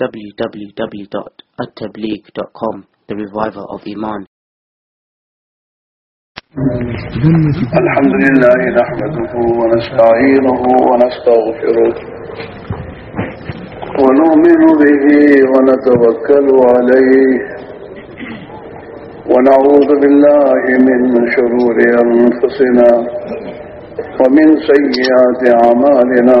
www.attableek.com The Reviver of Iman. الحمد لله نحمده ونستعينه ونستغفره ونؤمن به ونتوكل عليه ونعوذ بالله من شرور أنفسنا ومن سيئات عمالنا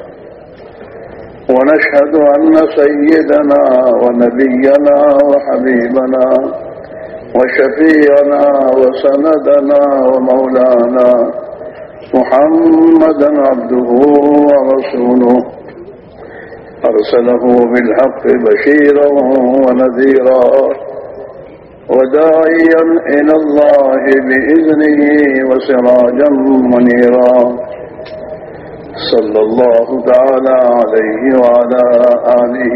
ونشهد أن سيدنا ونبينا وحبيبنا وشفيعنا وسندنا ومولانا محمدا عبده ورسوله. أرسله بالحق بشيرا ونذيرا وداعيا إلى الله بإذنه وسراجا منيرا. صلى الله تعالى عليه وعلى آله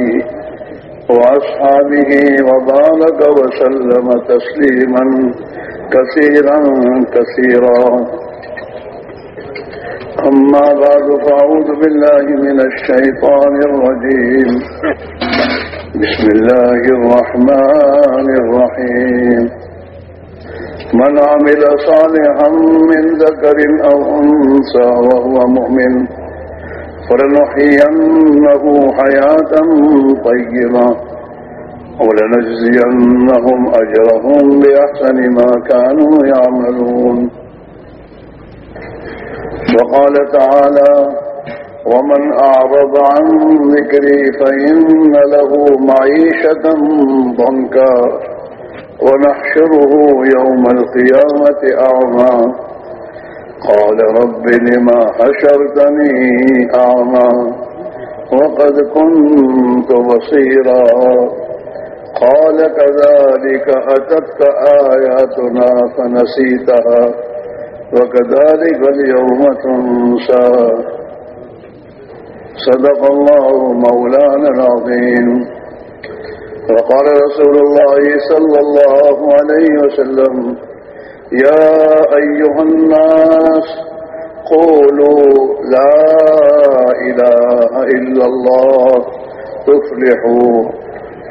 وأصحابه وبارك وسلم تسليما كثيرا كثيرا. أما بعد، فأعوذ بالله من الشيطان الرجيم. بسم الله الرحمن الرحيم. من عمل صالحا من ذكر أو أنثى وهو مؤمن فلنحيينه حياة طيبة ولنجزينهم أجرهم بأحسن ما كانوا يعملون. وقال تعالى ومن أعرض عن ذكري فإن له معيشة ضنكا. ونحشره يوم القيامة أعمى. قال رب لما حشرتني أعمى. وقد كنت بصيرا. قال كذلك أتتك آياتنا فنسيتها. وكذلك اليوم تنسى. صدق الله مولانا العظيم. وقال رسول الله صلى الله عليه وسلم، يا أيها الناس، قولوا لا إله إلا الله، تفلحوا،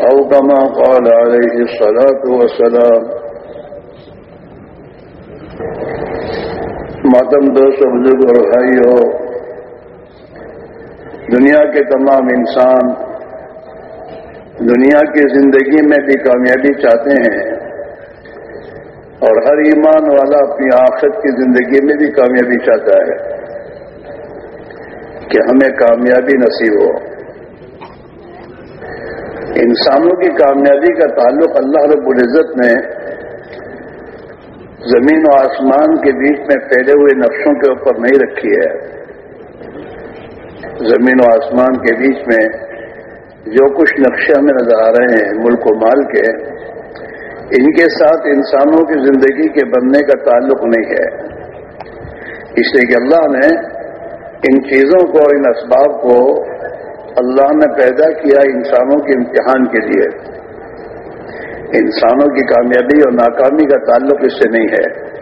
أو كما قال عليه الصلاة والسلام. ماتم دوست بزرگ اور بھائیو، دنیا کے تمام انسان دنیا کی زندگی میں بھی کامیابی چاہتے ہیں اور ہر ایمان والا اپنی آخرت کی زندگی میں بھی کامیابی چاہتا ہے کہ ہمیں کامیابی نصیب ہو۔ انسانوں کی کامیابی کا تعلق اللہ رب العزت نے زمین و آسمان کے بیچ میں پھیلے ہوئے نقشوں کے اوپر نہیں رکھی ہے۔ زمین و آسمان کے بیچ میں جو کچھ نقشے ہمیں نظر آ رہے ہیں، ملک و مال کے، ان کے ساتھ انسانوں کی زندگی کے بننے کا تعلق نہیں ہے۔ اس لیے کہ اللہ نے ان چیزوں کو، ان اسباب کو اللہ نے پیدا کیا انسانوں کے امتحان کے لیے۔ انسانوں کی کامیابی اور ناکامی کا تعلق اس سے نہیں ہے۔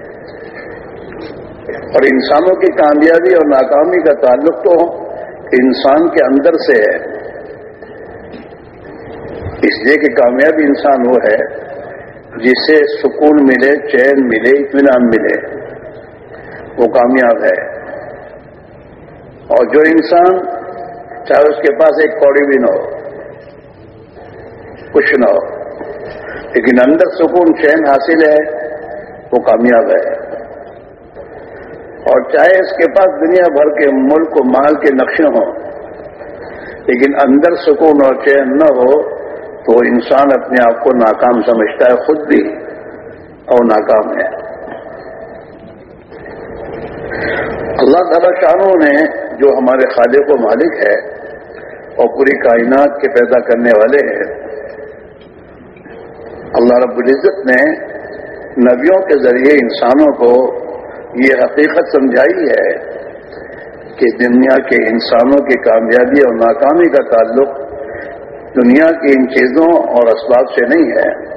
اور انسانوں کی کامیابی اور ناکامی کا تعلق تو انسان کے اندر سے ہے۔ اس لیے کہ کامیابی انسان وہ ہے جسے سکون ملے، چین ملے، اطمینان ملے، وہ کامیاب ہے۔ اور جو انسان چاہے اس کے پاس ایک کوڑی بھی نہ ہو، کچھ نہ ہو، لیکن اندر سکون، چین حاصل ہے، وہ کامیاب ہے۔ اور چاہے اس کے پاس دنیا بھر کے ملک و مال کے نقشے ہوں، لیکن اندر سکون اور چین نہ ہو تو انسان اپنے آپ کو ناکام سمجھتا ہے، خود بھی اور ناکام ہے۔ اللہ تعالی شاہوں نے جو ہمارے خالق و مالک ہے اور پوری کائنات کے پیدا کرنے والے ہیں، اللہ رب العزت نے نبیوں کے ذریعے انسانوں کو یہ حقیقت سمجھائی ہے کہ دنیا کے انسانوں کی کامیابی اور ناکامی کا تعلق دنیا کی ان چیزوں اور اسباب سے نہیں ہے۔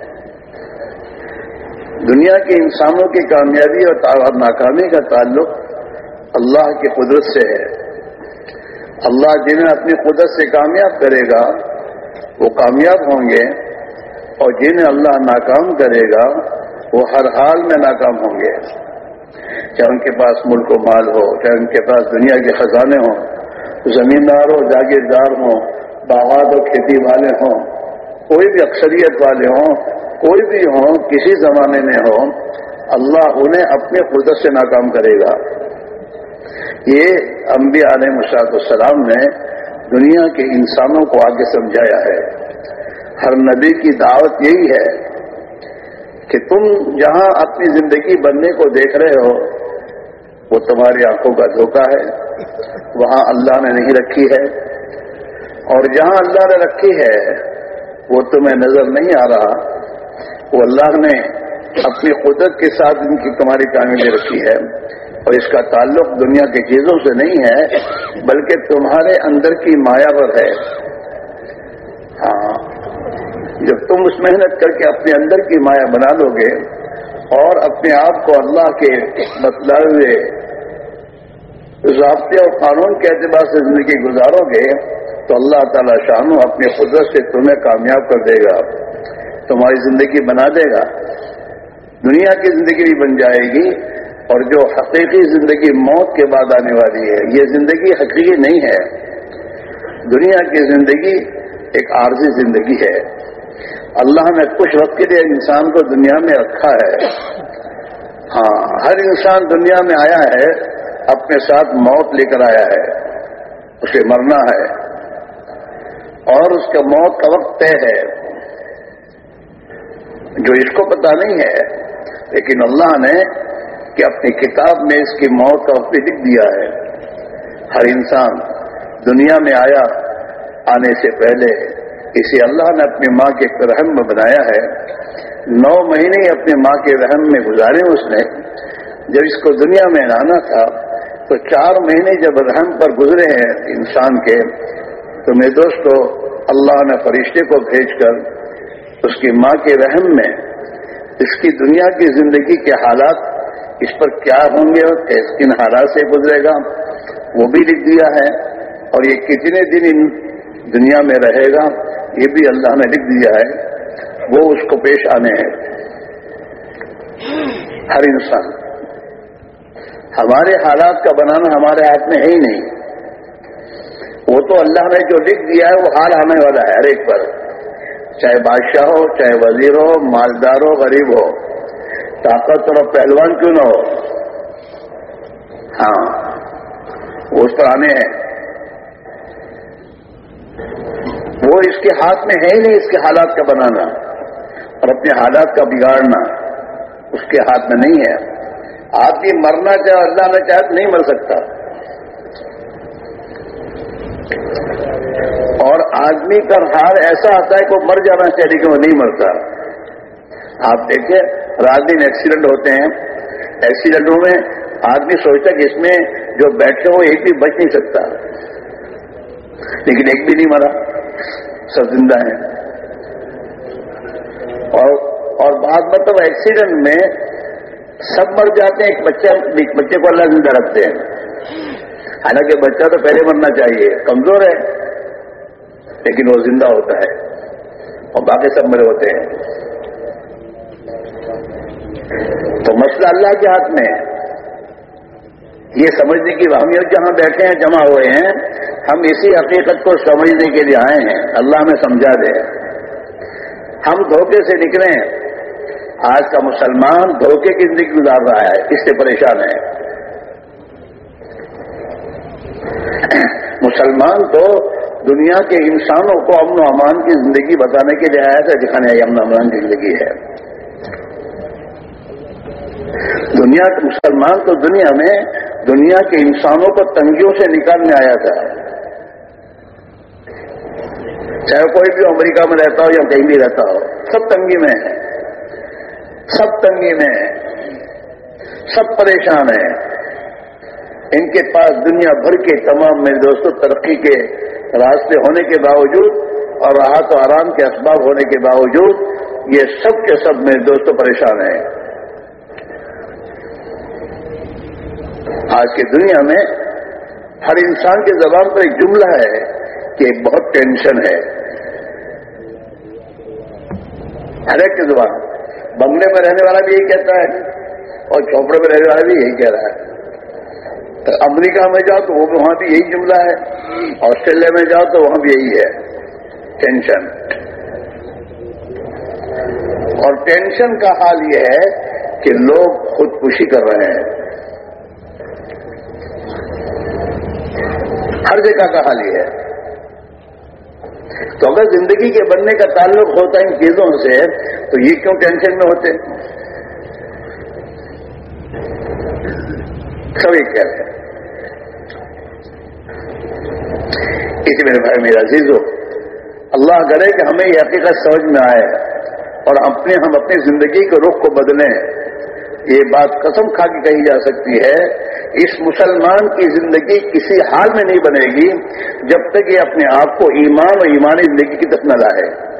دنیا کے انسانوں کی کامیابی اور ناکامی کا تعلق اللہ کی قدرت سے ہے۔ اللہ جنہیں اپنی قدرت سے کامیاب کرے گا، وہ کامیاب ہوں گے۔ اور جنہیں اللہ ناکام کرے گا، وہ ہر حال میں ناکام ہوں گے۔ چاہے ان کے پاس ملک و مال ہو، چاہے ان کے پاس دنیا کے خزانے ہوں، زمیندار ہو، جاگیردار ہوں باغات اور کھیتی والے ہوں، کوئی بھی اکثریت والے ہوں، کوئی بھی ہوں، کسی زمانے میں ہو اللہ انہیں اپنے قدرت سے ناکام کرے گا۔ یہ انبیاء علیہ مشاط السلام نے دنیا کے انسانوں کو آگے سمجھایا ہے۔ ہر نبی کی دعوت یہی ہے کہ تم جہاں اپنی زندگی بننے کو دیکھ رہے ہو، وہ تمہاری آنکھوں کا دھوکہ ہے، وہاں اللہ نے نہیں رکھی ہے۔ اور جہاں اللہ نے رکھی ہے، وہ تمہیں نظر نہیں آ رہا۔ وہ اللہ نے اپنی قدرت کے ساتھ ان کی تمہاری کامیابی رکھی ہے اور اس کا تعلق دنیا کی چیزوں سے نہیں ہے، بلکہ تمہارے اندر کی مایا پر ہے۔ ہاں جب تم اس محنت کر کے اپنے اندر کی مایا بنا لو گے اور اپنے آپ کو اللہ کے بتلائے ہوئے ضابطے اور قانون کے اعتبار سے زندگی گزارو گے تو اللہ تعالی شانو اپنی قدرت سے تمہیں کامیاب کر دے گا، تمہاری زندگی بنا دے گا۔ دنیا کی زندگی بھی بن جائے گی اور جو حقیقی زندگی موت کے بعد آنے والی ہے، یہ زندگی حقیقی نہیں ہے۔ دنیا کی زندگی ایک عارضی زندگی ہے۔ اللہ نے کچھ وقت کے لیے انسان کو دنیا میں رکھا ہے۔ ہاں ہر انسان دنیا میں آیا ہے، اپنے ساتھ موت لے کر آیا ہے۔ اسے مرنا ہے۔ اور اس کا موت کا وقت طے ہے۔ جو اس کو پتا نہیں ہے، لیکن اللہ نے کہ اپنی کتاب میں اس کی موت کا وقت لکھ دیا ہے۔ ہر انسان دنیا میں آیا، آنے سے پہلے اسے اللہ نے اپنی ماں کے رحم میں بنایا ہے۔ نو مہینے ہی اپنے ماں کے رحم میں گزارے اس نے۔ جب اس کو دنیا میں لانا تھا، تو چار مہینے جب رحم پر گزرے ہیں انسان کے تو میرے دوستو، اللہ نے فرشتے کو بھیج کر اس کی ماں کے رحم میں اس کی دنیا کی زندگی کے حالات اس پر کیا ہوں گے اور کن حالات سے گزرے گا، وہ بھی لکھ دیا ہے اور یہ کتنے دن ان دنیا میں رہے گا، یہ بھی اللہ نے لکھ دیا ہے، وہ اس کو پیش آنے ہیں۔ ہر انسان، ہمارے حالات کا بنانا ہمارے ہاتھ میں ہے ہی نہیں۔ وہ تو اللہ نے جو لکھ دیا ہے وہ حال آنے والا ہے، ہر ایک پر۔ چاہے بادشاہ ہو چاحے وزیر ہو، مالدار ہو، غریب ہو۔ طاقت اور پہلوان کیوں نہ ہو؟ ہاں وہ اس پر آنے ہیں۔ وہ اس کے ہاتھ میں ہے ہی نہیں، اس کے حالات کا بنانا اور اپنے حالات کا بگاڑنا اس کے ہاتھ میں نہیں ہے۔ آدمی مرنا چاہے اللہ نے چاہے تو نہیں مر سکتا۔ اور آدمی کا حال ایسا آتا ہے کہ وہ مر جانا چاہیے کہ وہ نہیں مرتا۔ آپ دیکھیں، رات دن ایکسیڈنٹ ہوتے ہیں۔ ایکسیڈنٹوں میں آدمی سوچتا کہ اس میں جو بیٹھے ہو ایک بھی بچ نہیں سکتا۔ لیکن ایک بھی نہیں مرا۔ سب زندہ ہیں۔ اور اور بعض مطلب ایکسیڈنٹ میں سب مر جاتے ہیں، ایک بچہ بچے کو اللہ زندہ رکھتے ہیں۔ حالانکہ بچہ تو پہلے مرنا چاہیے، کمزور ہے۔ لیکن وہ زندہ ہوتا ہے۔ اور باقی سب مرے ہوتے ہیں۔ تو مسئلہ اللہ کے ہاتھ میں یہ سمجھنے کی اہمیت جہاں بیٹھے ہیں، جمع ہوئے ہیں، ہم اسی حقیقت کو سمجھنے کے لیے آئے ہیں۔ اللہ ہمیں سمجھا دے۔ ہم دھوکے سے نکلے ہیں۔ آج کا مسلمان دھوکے کی زندگی گزار رہا ہے۔ اس سے پریشان ہے مسلمان تو دنیا کے انسانوں کو امن و امان کی زندگی بتانے کے لیے آیا تھا دکھانے امن و امان کی زندگی ہے۔ دنیا کے مسلمان تو دنیا میں دنیا کے انسانوں کو تنگیوں سے نکالنے آیا تھا۔ چاہے کوئی بھی امریکہ میں رہتا ہو یا کہیں بھی رہتا ہو، سب تنگی میں ہے سب تنگی میں ہے سب پریشان ہیں۔ ان کے پاس دنیا بھر کے تمام میرے دوستوں ترقی کے راستے ہونے کے باوجود اور راحت و آرام کے اسباب ہونے کے باوجود، یہ سب کے سب میرے دوستوں پریشان ہیں۔ آج کی دنیا میں ہر انسان کے زبان پر ایک جملہ ہے کہ ایک بہت ٹینشن ہے۔ ہر ایک کی زبان۔ بنگلے میں رہنے والا بھی یہی کہتا ہے اور چوپڑے میں رہنے والا بھی یہی کہہ رہا ہے۔ امریکہ میں جاؤ تو وہ وہاں بھی یہی جملہ ہے، آسٹریلیا میں جاؤ تو وہاں بھی یہی ہے۔ ٹینشن اور ٹینشن کا حال یہ ہے کہ لوگ خودکشی کر رہے ہیں۔ ہر جگہ کا حال یہ ہے۔ تو اگر زندگی کے بننے کا تعلق ہوتا ہے ان چیزوں سے، تو یہ کیوں ٹینشن میں ہوتے؟ سب ایک کہہ رہے ہیں۔ اسی میرے بھائی میرا عزیز ہو، اللہ کرے کہ ہمیں یہ حقیقت سمجھ میں آئے اور اپنے ہم اپنی زندگی کے رخ کو بدلیں۔ یہ بات قسم کھا کے کہی جا سکتی ہے، اس مسلمان کی زندگی کسی حال میں نہیں بنے گی جب تک یہ اپنے آپ کو ایمان اور ایمانی زندگی کی طرف نہ لائے۔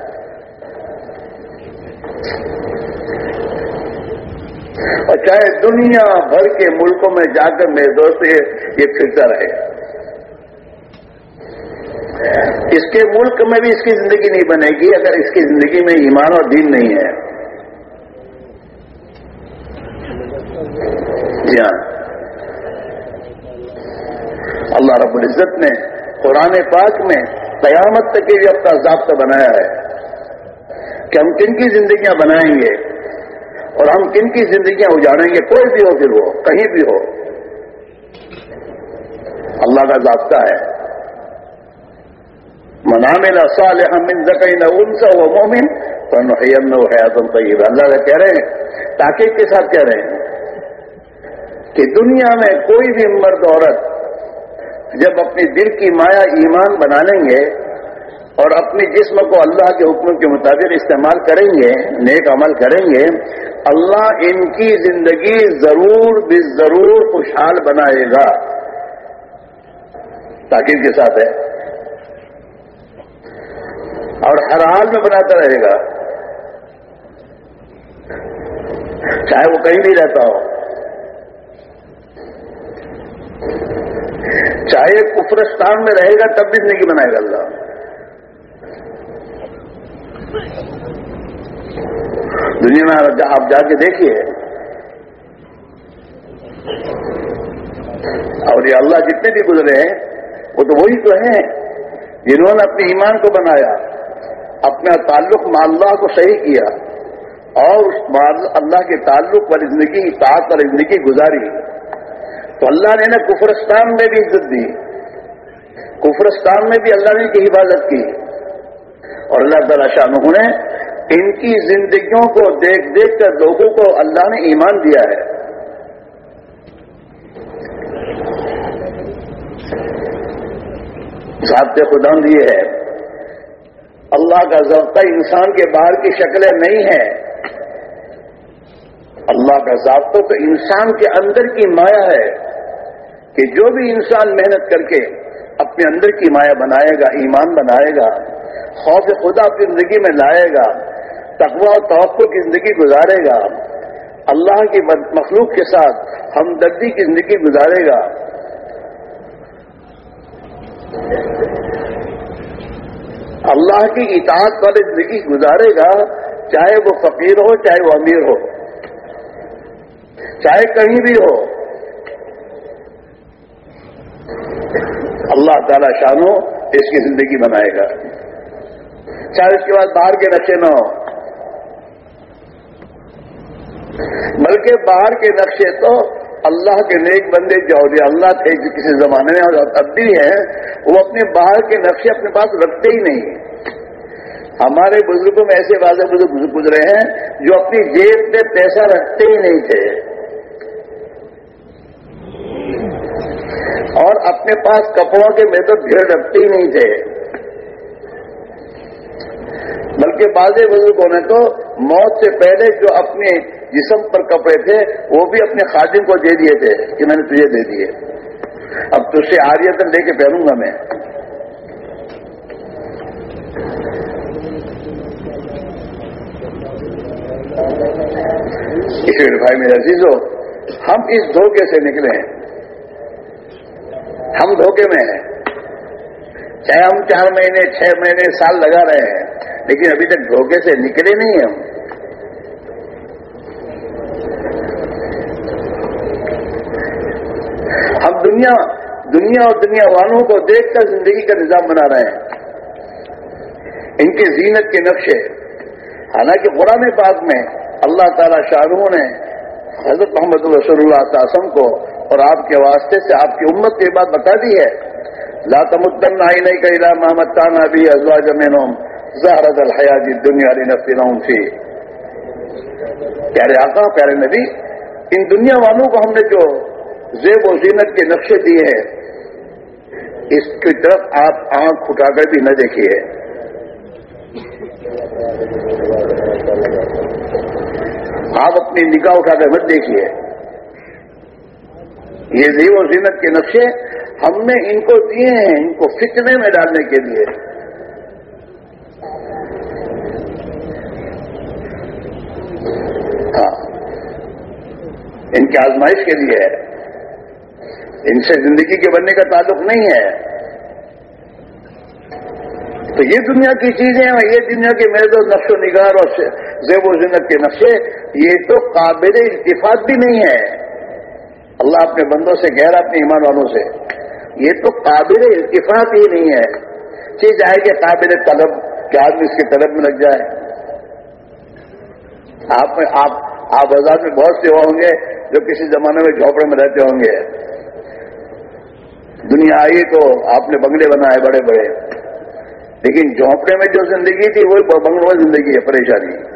اور چاہے دنیا بھر کے ملکوں میں جا کر میرے دوست یہ پھرتا رہے۔ اس کے ملک میں بھی اس کی زندگی نہیں بنے گی اگر اس کی زندگی میں ایمان اور دین نہیں ہے۔ جی ہاں۔ اللہ رب العزت نے قرآن پاک میں قیامت تک بھی اپنا ضابطہ بنایا ہے کہ ہم کن کی زندگیاں بنائیں گے اور ہم کن کی زندگیاں اجاڑیں گے، کوئی بھی ہو پھر وہ، کہیں بھی ہو۔ اللہ کا ضابطہ ہے۔ منام صالح من ذکین انسا و مومن فنحیم حیاتم طیب اللہ کا کہہ رہے ہیں، تاکہ کے ساتھ کہہ رہے ہیں کہ دنیا میں کوئی بھی مرد عورت جب اپنی دل کی مایا ایمان بنا لیں گے اور اپنی جسم کو اللہ کے حکم کے مطابق استعمال کریں گے، نیک عمل کریں گے، اللہ ان کی زندگی ضرور بھی ضرور خوشحال بنائے گا۔ تاکہ کے ساتھ ہے۔ اور ہر حال میں بناتا رہے گا۔ چاہے وہ کہیں بھی رہتا ہو۔ چاہے کفرستان میں رہے گا، تب بھی زندگی بنائے گا اللہ۔ دنیا میں آپ جا کے دیکھیے۔ اور یہ اللہ جتنے بھی گزرے ہیں، وہ تو وہی تو ہیں جنہوں نے اپنے ایمان کو بنایا۔ اپنا تعلق اللہ کو صحیح کیا اور اس اللہ کے تعلق والی زندگی اطاعت والی زندگی گزاری تو اللہ نے نا کفرستان میں بھی عزت دی۔ کفرستان میں بھی اللہ نے کی حفاظت کی۔ اور اللہ تعالیٰ شاہ نے ان کی زندگیوں کو دیکھ دیکھ کر لوگوں کو اللہ نے ایمان دیا ہے۔ ذات خدا یہ ہے۔ اللہ کا ضابطہ انسان کے باہر کی شکلیں نہیں ہے اللہ کا ضابطہ تو انسان کے اندر کی مایا ہے کہ جو بھی انسان محنت کر کے اپنے اندر کی مایا بنائے گا، ایمان بنائے گا، خوف خدا اپنی زندگی میں لائے گا تقوا و توقع کی زندگی گزارے گا، اللہ کی مخلوق کے ساتھ ہمدردی کی زندگی گزارے گا۔ اللہ کی اطاعت والی زندگی گزارے گا، چاہے وہ فقیر ہو، چاہے وہ امیر ہو۔ چاہے کہیں بھی ہو۔ اللہ تعالی شانو اس کی زندگی بنائے گا۔ چاہے اس کے بعد باہر کے نقشے نہ ہو۔ بلکہ باہر کے نقشے تو اللہ کے نیک بندے جو اللہ تھے کسی زمانے میں اب بھی ہیں، وہ اپنے باہر کے نقشے اپنے پاس رکھتے ہی نہیں۔ ہمارے بزرگوں میں ایسے واضح بزرگ گزرے ہیں جو اپنی جیب میں پیسہ رکھتے ہی نہیں تھے۔ اور اپنے پاس کپڑوں کے میں تو بھیڑ رکھتے ہی نہیں تھے۔ بلکہ بعض بزرگوں نے تو موت سے پہلے جو اپنے جسم پر کپڑے تھے، وہ بھی اپنے خادم کو دے دیے تھے کہ میں نے تجھے دے دیے۔ اب تجھ سے آریتن لے کے پہنوں گا میں۔ اس لیے بھائی، میرے عزیز ہو ہم اس دھوکے سے نکلے ہیں۔ ہم دھوکے میں ہیں۔ چاہے ہم چار مہینے، چھ مہینے، سال لگا رہے ہیں، لیکن ابھی تک دھوکے سے نکلے نہیں ہم ہم دنیا دنیا اور دنیا والوں کو دیکھ کر زندگی کا نظام بنا رہے ہیں۔ ان کے زینت کے نقشے۔ حالانکہ قرآن پاک میں اللہ تعالی شاہ نے حضرت محمد رسول اللہ تعصم کو اور آپ کے واسطے سے آپ کی امت کی بات بتا دی ہے۔ لا تمدن آئی نہیں کہ لا محمد تانا بھی ازوا جمین زہرت الحیات دنیا علی نفسی نوم تھی پیارے آقا، پیارے نبی، ان دنیا والوں کو ہم نے جو زیب و زینت کے نقشے دیے ہیں۔ اس کی طرف آپ آنکھ اٹھا کر بھی نہ دیکھیے۔ آپ اپنی نگاہ اٹھا کر مت دیکھیے۔ یہ زیو و زینت کے نقشے ہم نے ان کو دیے ہیں، ان کو فتنے میں ڈالنے کے لیے۔ ہاں۔ ان کی آزمائش کے لیے ہے۔ ان سے زندگی کے بننے کا تعلق نہیں ہے۔ تو یہ دنیا کی چیزیں اور یہ دنیا کے میرے نقش و نگار اور زیب و زینت کے نقشے یہ تو قابل اتفاق بھی نہیں ہے۔ اللہ اپنے بندوں سے گہرا اپنے ایمان والوں سے۔ یہ تو قابل اتفاق ہی نہیں ہے۔ چیز آئے کہ قابل طلب، کہ آدمی اس کے طلب میں لگ جائے۔ آپ آپ آپ بازار میں بہت سے ہوں گے جو کسی زمانے میں جھوپڑے میں رہتے ہوں گے۔ دنیا آئی تو آپ نے بنگلے بنائے بڑے بڑے۔ لیکن جھونپڑے میں جو زندگی تھی وہی بنگلوں میں زندگی ہے، پریشانی۔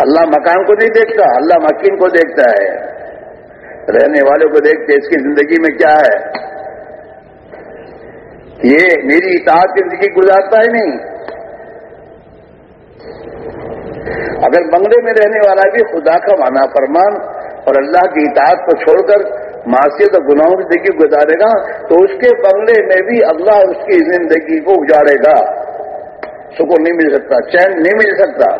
اللہ مکان کو نہیں دیکھتا، اللہ مکین کو دیکھتا ہے۔ رہنے والوں کو دیکھتے اس کی زندگی میں کیا ہے۔ یہ میری اطاعت کی زندگی گزارتا ہے نہیں۔ اگر بنگلے میں رہنے والا بھی خدا کا مانا فرمان اور اللہ کی اطاعت کو چھوڑ کر معاشیت اور گناہوں کی زندگی گزارے گا، تو اس کے بنگلے میں بھی اللہ اس کی زندگی کو اجاڑے گا۔ سکون نہیں مل سکتا، چین نہیں مل سکتا۔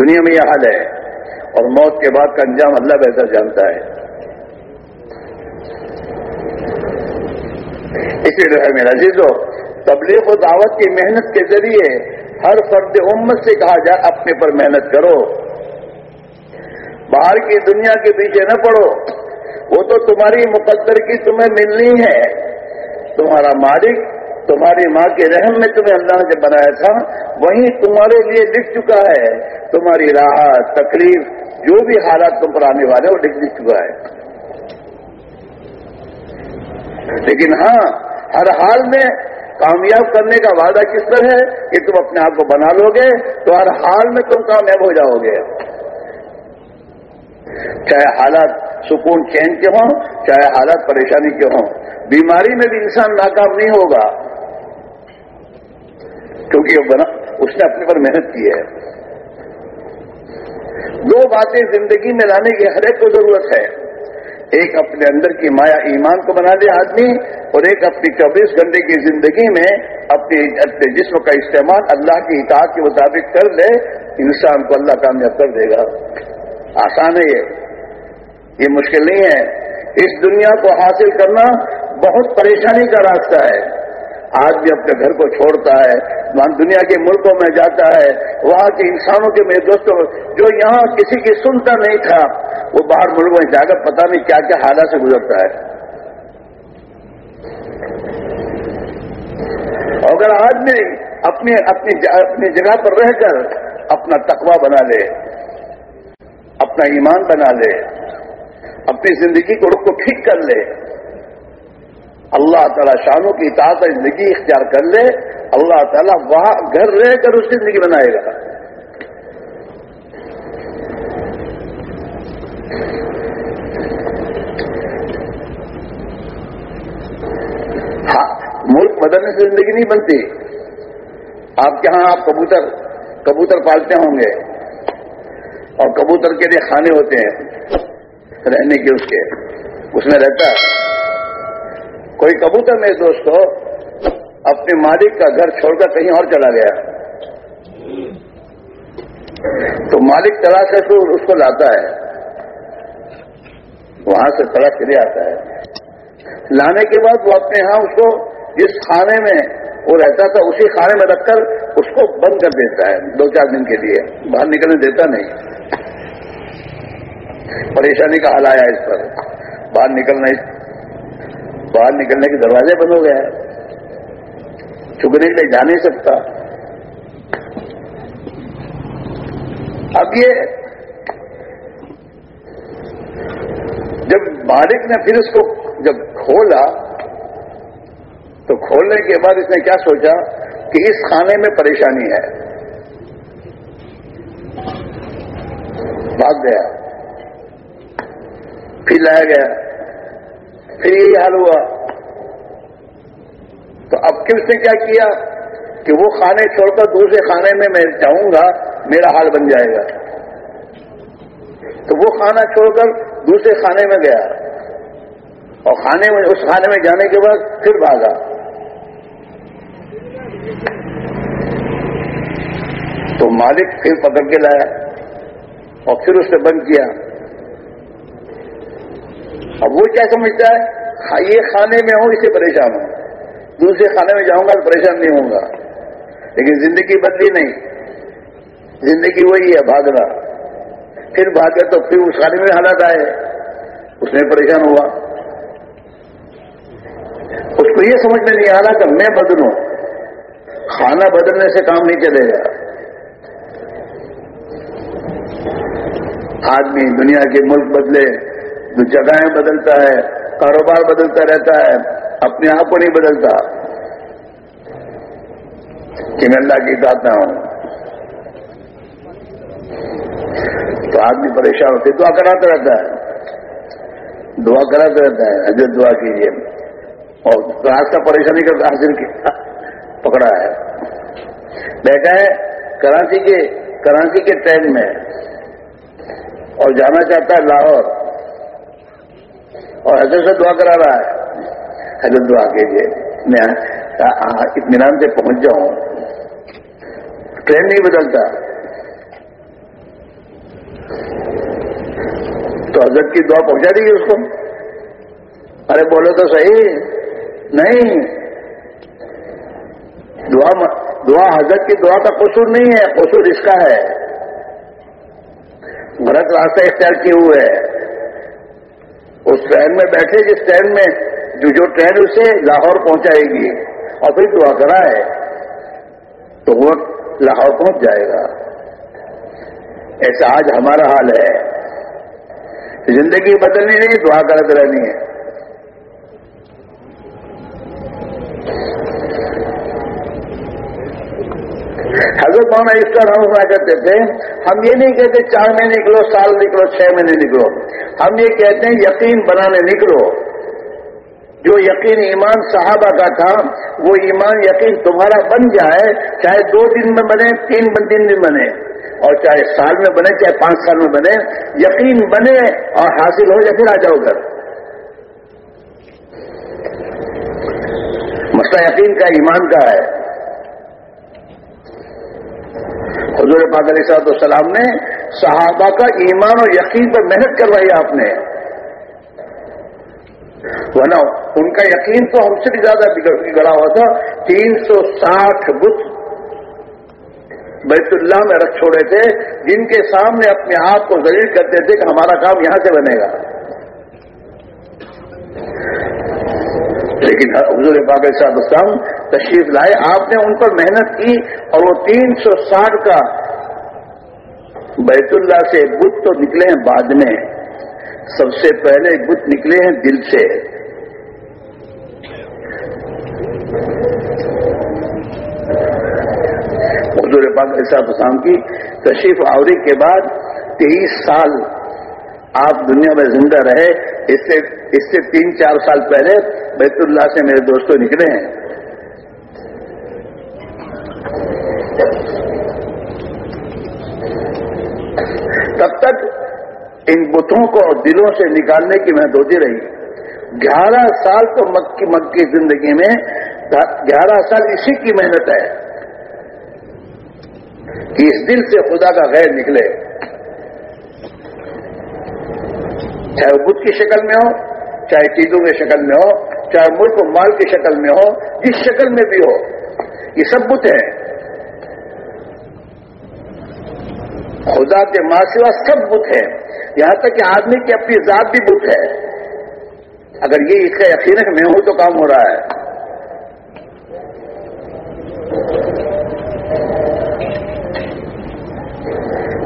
دنیا میں یہ حال ہے۔ اور موت کے بعد کا انجام اللہ بہتر جانتا ہے۔ اسی لیے میرا عزیز ہو تبلیغ و دعوت کی محنت کے ذریعے ہر فرد امت سے کہا جائے، اپنے پر محنت کرو۔ باہر کی دنیا کے پیچھے نہ پڑو۔ وہ تو تمہاری مقدر کی تمہیں ملنی ہے۔ تمہارا مالک، تمہاری ماں کے رحم میں تمہیں اللہ نے بنایا تھا۔ وہیں تمہارے لیے لکھ چکا ہے۔ تمہاری راحت، تکلیف، جو بھی حالات تم پر آنے والے وہ لکھ لکھ چکا ہے۔ لیکن ہاں ہر حال میں کامیاب کرنے کا وعدہ کس طرح ہے کہ تم اپنے آپ کو بنا لو گے تو ہر حال میں تم کامیاب ہو جاؤ گے۔ چاہے حالات سکون چین کے ہوں، چاہے حالات پریشانی کے ہوں، بیماری میں بھی انسان ناکام نہیں ہوگا۔ کیونکہ بنا اس نے اپنے پر محنت کی ہے۔ دو باتیں زندگی میں لانے کی ہر ایک کو ضرورت ہے۔ ایک اپنے اندر کی مایا ایمان کو بنا دے آدمی اور ایک اپنی چوبیس گھنٹے کی زندگی میں اپنے اپنے جسم کا استعمال اللہ کی اطاعت کے مطابق کر لے، انسان کو اللہ کامیاب کر دے گا۔ آسان ہے یہ۔ یہ مشکل نہیں ہے۔ اس دنیا کو حاصل کرنا بہت پریشانی کا راستہ ہے۔ آدمی اپنے گھر کو چھوڑتا ہے، وہاں دنیا کے ملکوں میں جاتا ہے، وہاں کے انسانوں کے میرے دوستوں، جو یہاں کسی کی سنتا نہیں تھا، وہ باہر ملکوں میں جا کر پتا نہیں کیا کیا حالات سے گزرتا ہے۔ اگر آدمی اپنی اپنی اپنی جگہ پر رہ کر اپنا تقوی بنا لے، اپنا ایمان بنا لے، اپنی زندگی کو رخ کو ٹھیک کر لے اللہ تعالیٰ شانوں کی اطاعت زندگی اختیار کر لے، اللہ تعالیٰ وہاں گھر رہ کر اس کی زندگی بنائے گا۔ ہاں، ملک بدلنے سے زندگی نہیں بنتی۔ آپ کے ہاں آپ کبوتر کبوتر پالتے ہوں گے۔ اور کبوتر کے لیے کھانے ہوتے ہیں، رہنے کے اس کے۔ اس میں رہتا کوئی کبوتر میرے دوستوں اپنے مالک کا گھر چھوڑ کر کہیں اور چلا گیا۔ تو مالک تلاش کر اس کو لاتا ہے۔ وہاں سے تلاش چلے آتا ہے۔ لانے کے بعد وہ اپنے ہاں اس کو جس کھانے میں وہ رہتا تھا، اسی کھانے میں رکھ کر اس کو بند کر دیتا ہے۔ دو چار دن کے لیے، باہر نکلنے دیتا نہیں۔ پریشانی کا حل آیا اس پر۔ باہر نکلنا باہر نکلنے کے دروازے بند ہو گئے چگنے کے لیے جا نہیں سکتا۔ اب یہ جب مالک نے پھر اس کو جب کھولا، تو کھولنے کے بعد اس نے کیا سوچا کہ اس کھانے میں پریشانی ہے۔ بھاگ گیا۔ پھر لایا گیا۔ پھر یہی حال ہوا۔ تو اب کس نے کیا کیا کہ وہ کھانے چھوڑ کر دوسرے کھانے میں میں جاؤں گا، میرا حال بن جائے گا۔ تو وہ کھانا چھوڑ کر دوسرے کھانے میں گیا۔ اور کھانے میں، اس کھانے میں جانے کے بعد پھر بھاگا۔ تو مالک پھر پکڑ کے لایا اور پھر اس نے بند کیا۔ اب وہ کیا سمجھتا ہے؟ ہاں، یہ کھانے میں ہوں، اسے پریشان ہوں۔ دوسرے کھانے میں جاؤں گا تو پریشان نہیں ہوں گا۔ لیکن زندگی بدلی نہیں۔ زندگی وہی ہے، بھاگنا۔ پھر بھاگے تو پھر اس کھانے میں حالات آئے۔ اس میں پریشان ہوا۔ اس کو یہ سمجھ میں نہیں آ رہا کہ میں بدلوں۔ کھانا بدلنے سے کام نہیں چلے گا۔ آدمی دنیا کے ملک بدلے۔ جگہیں بدلتا ہے، کاروبار بدلتا رہتا ہے، اپنے آپ کو نہیں بدلتا۔ کہ میں اللہ کی نہ ہوں تو آدمی پریشان ہوتے، دعا کراتا رہتا ہے۔ دعا کراتا رہتا ہے حضرت دعا کیجیے۔ اور راستہ پریشانی کا حاصل پکڑا ہے۔ بیٹھا ہے، کراچی کے کراچی کے ٹرین میں۔ اور جانا چاہتا ہے لاہور۔ اور حضرت سے دعا کرا رہا ہے۔ حضرت دعا کے لیے میں اطمینان سے پہنچ جاؤں۔ ٹرین نہیں بدلتا۔ تو حضرت کی دعا پہنچا دی گئی اس کو۔ ارے بولو تو صحیح۔ نہیں۔ دعا دعا حضرت کی دعا کا قصور نہیں ہے، قصور اس کا ہے۔ غلط راستہ اختیار کیے ہوئے ہے۔ اس ٹرین میں بیٹھے جس ٹرین میں جو جو ٹرین اسے لاہور پہنچائے گی اور پھر دعا کرا ہے، تو وہ لاہور پہنچ جائے گا۔ ایسا آج ہمارا حال ہے زندگی بدلنی نہیں دعا کرتے رہنی ہے۔ حضرت مولانا اس کا ہم کرتے تھے، ہم یہ نہیں کہتے چار مہینے نکلو، سال نکلو، چھ مہینے نکلو۔ ہم یہ کہتے ہیں یقین بنانے نکلو۔ جو یقین ایمان صحابہ کا تھا، وہ ایمان یقین تمہارا بن جائے، چاہے دو دن میں بنے، تین تین دن بنے۔ اور چاہے سال میں بنے، چاہے پانچ سال میں بنے، یقین بنے اور حاصل ہو جائے پھر آ جاؤ گھر۔ مسئلہ یقین کا، ایمان کا ہے۔ حضور پاک علیہ صاحب السلام نے صحابہ کا ایمان اور یقین پر محنت کروائی آپ نے۔ ورنہ ان کا یقین تو ہم سے بھی زیادہ گڑا ہوا تھا۔ تین سو ساٹھ بت بیت اللہ میں رکھ چھوڑے تھے، جن کے سامنے اپنے آپ کو ذلیل کرتے تھے کہ ہمارا کام یہاں سے بنے گا۔ لیکن حضور پاک صاحب السلام تشریف لائے۔ آپ نے ان پر محنت کی اور وہ تین سو ساٹھ کا بیت اللہ سے بت تو نکلے ہیں بعد میں۔ سب سے پہلے بت نکلے ہیں دل سے۔ حضور پاک صاحب السلام کی تشریف آوری کے بعد تیئیس سال آپ دنیا میں زندہ رہے۔ اس سے اس سے تین چار سال پہلے بیت اللہ سے میرے دوستوں نکلے ہیں۔ ان بتوں کو دلوں سے نکالنے کی محنت ہوتی رہی۔ گیارہ سال تو مکی مکی زندگی میں، گیارہ سال اسی کی محنت ہے۔ کہ اس دل سے خدا کا غیر نکلے۔ چاہے وہ بدھ کی شکل میں ہو، چاہے چیزوں کی شکل میں ہو، چاہے ملک و مال کی شکل میں ہو، جس شکل میں بھی ہو۔ یہ سب بت ہیں۔ خدا کے ماں سوا سب بت ہیں۔ یہاں تک کہ آدمی کی اپنی ذات بھی بت ہے۔ اگر یہ اس کا یقین ہے میں ہوں تو کام ہو رہا ہے۔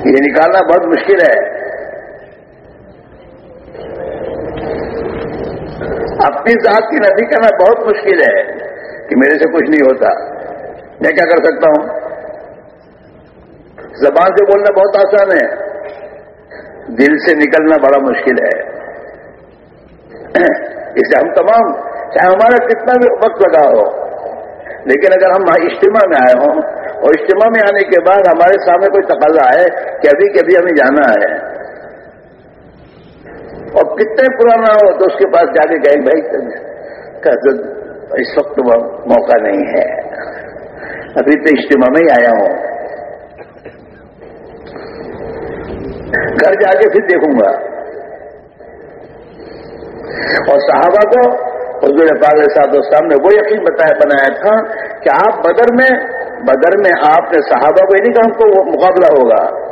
یہ نکالنا بہت مشکل ہے۔ اپنی ذات کی نفی کرنا بہت مشکل ہے کہ میرے سے کچھ نہیں ہوتا۔ میں کیا کر سکتا ہوں؟ زبان سے بولنا بہت آسان ہے۔ دل سے نکلنا بڑا مشکل ہے۔ اسے ہم تمام، چاہے ہمارا کتنا بھی وقت لگا ہو، لیکن اگر ہم اجتماع میں آئے ہوں اور اجتماع میں آنے کے بعد ہمارے سامنے کوئی تقاضا ہے کہ ابھی کبھی ہمیں جانا ہے۔ اور کتنے پرانا ہو تو اس کے پاس جا کے گئے بھائی اس وقت موقع نہیں ہے۔ ابھی تو اجتماع میں ہی آیا ہوں۔ گھر جا کے پھر دیکھوں گا۔ اور صحابہ کو حضور پاک صاحب السلام نے وہ یقین بتایا بنایا تھا کہ آپ بدر میں بدر میں آپ نے صحابہ کو یہ نہیں کہا ہم کو مقابلہ ہوگا۔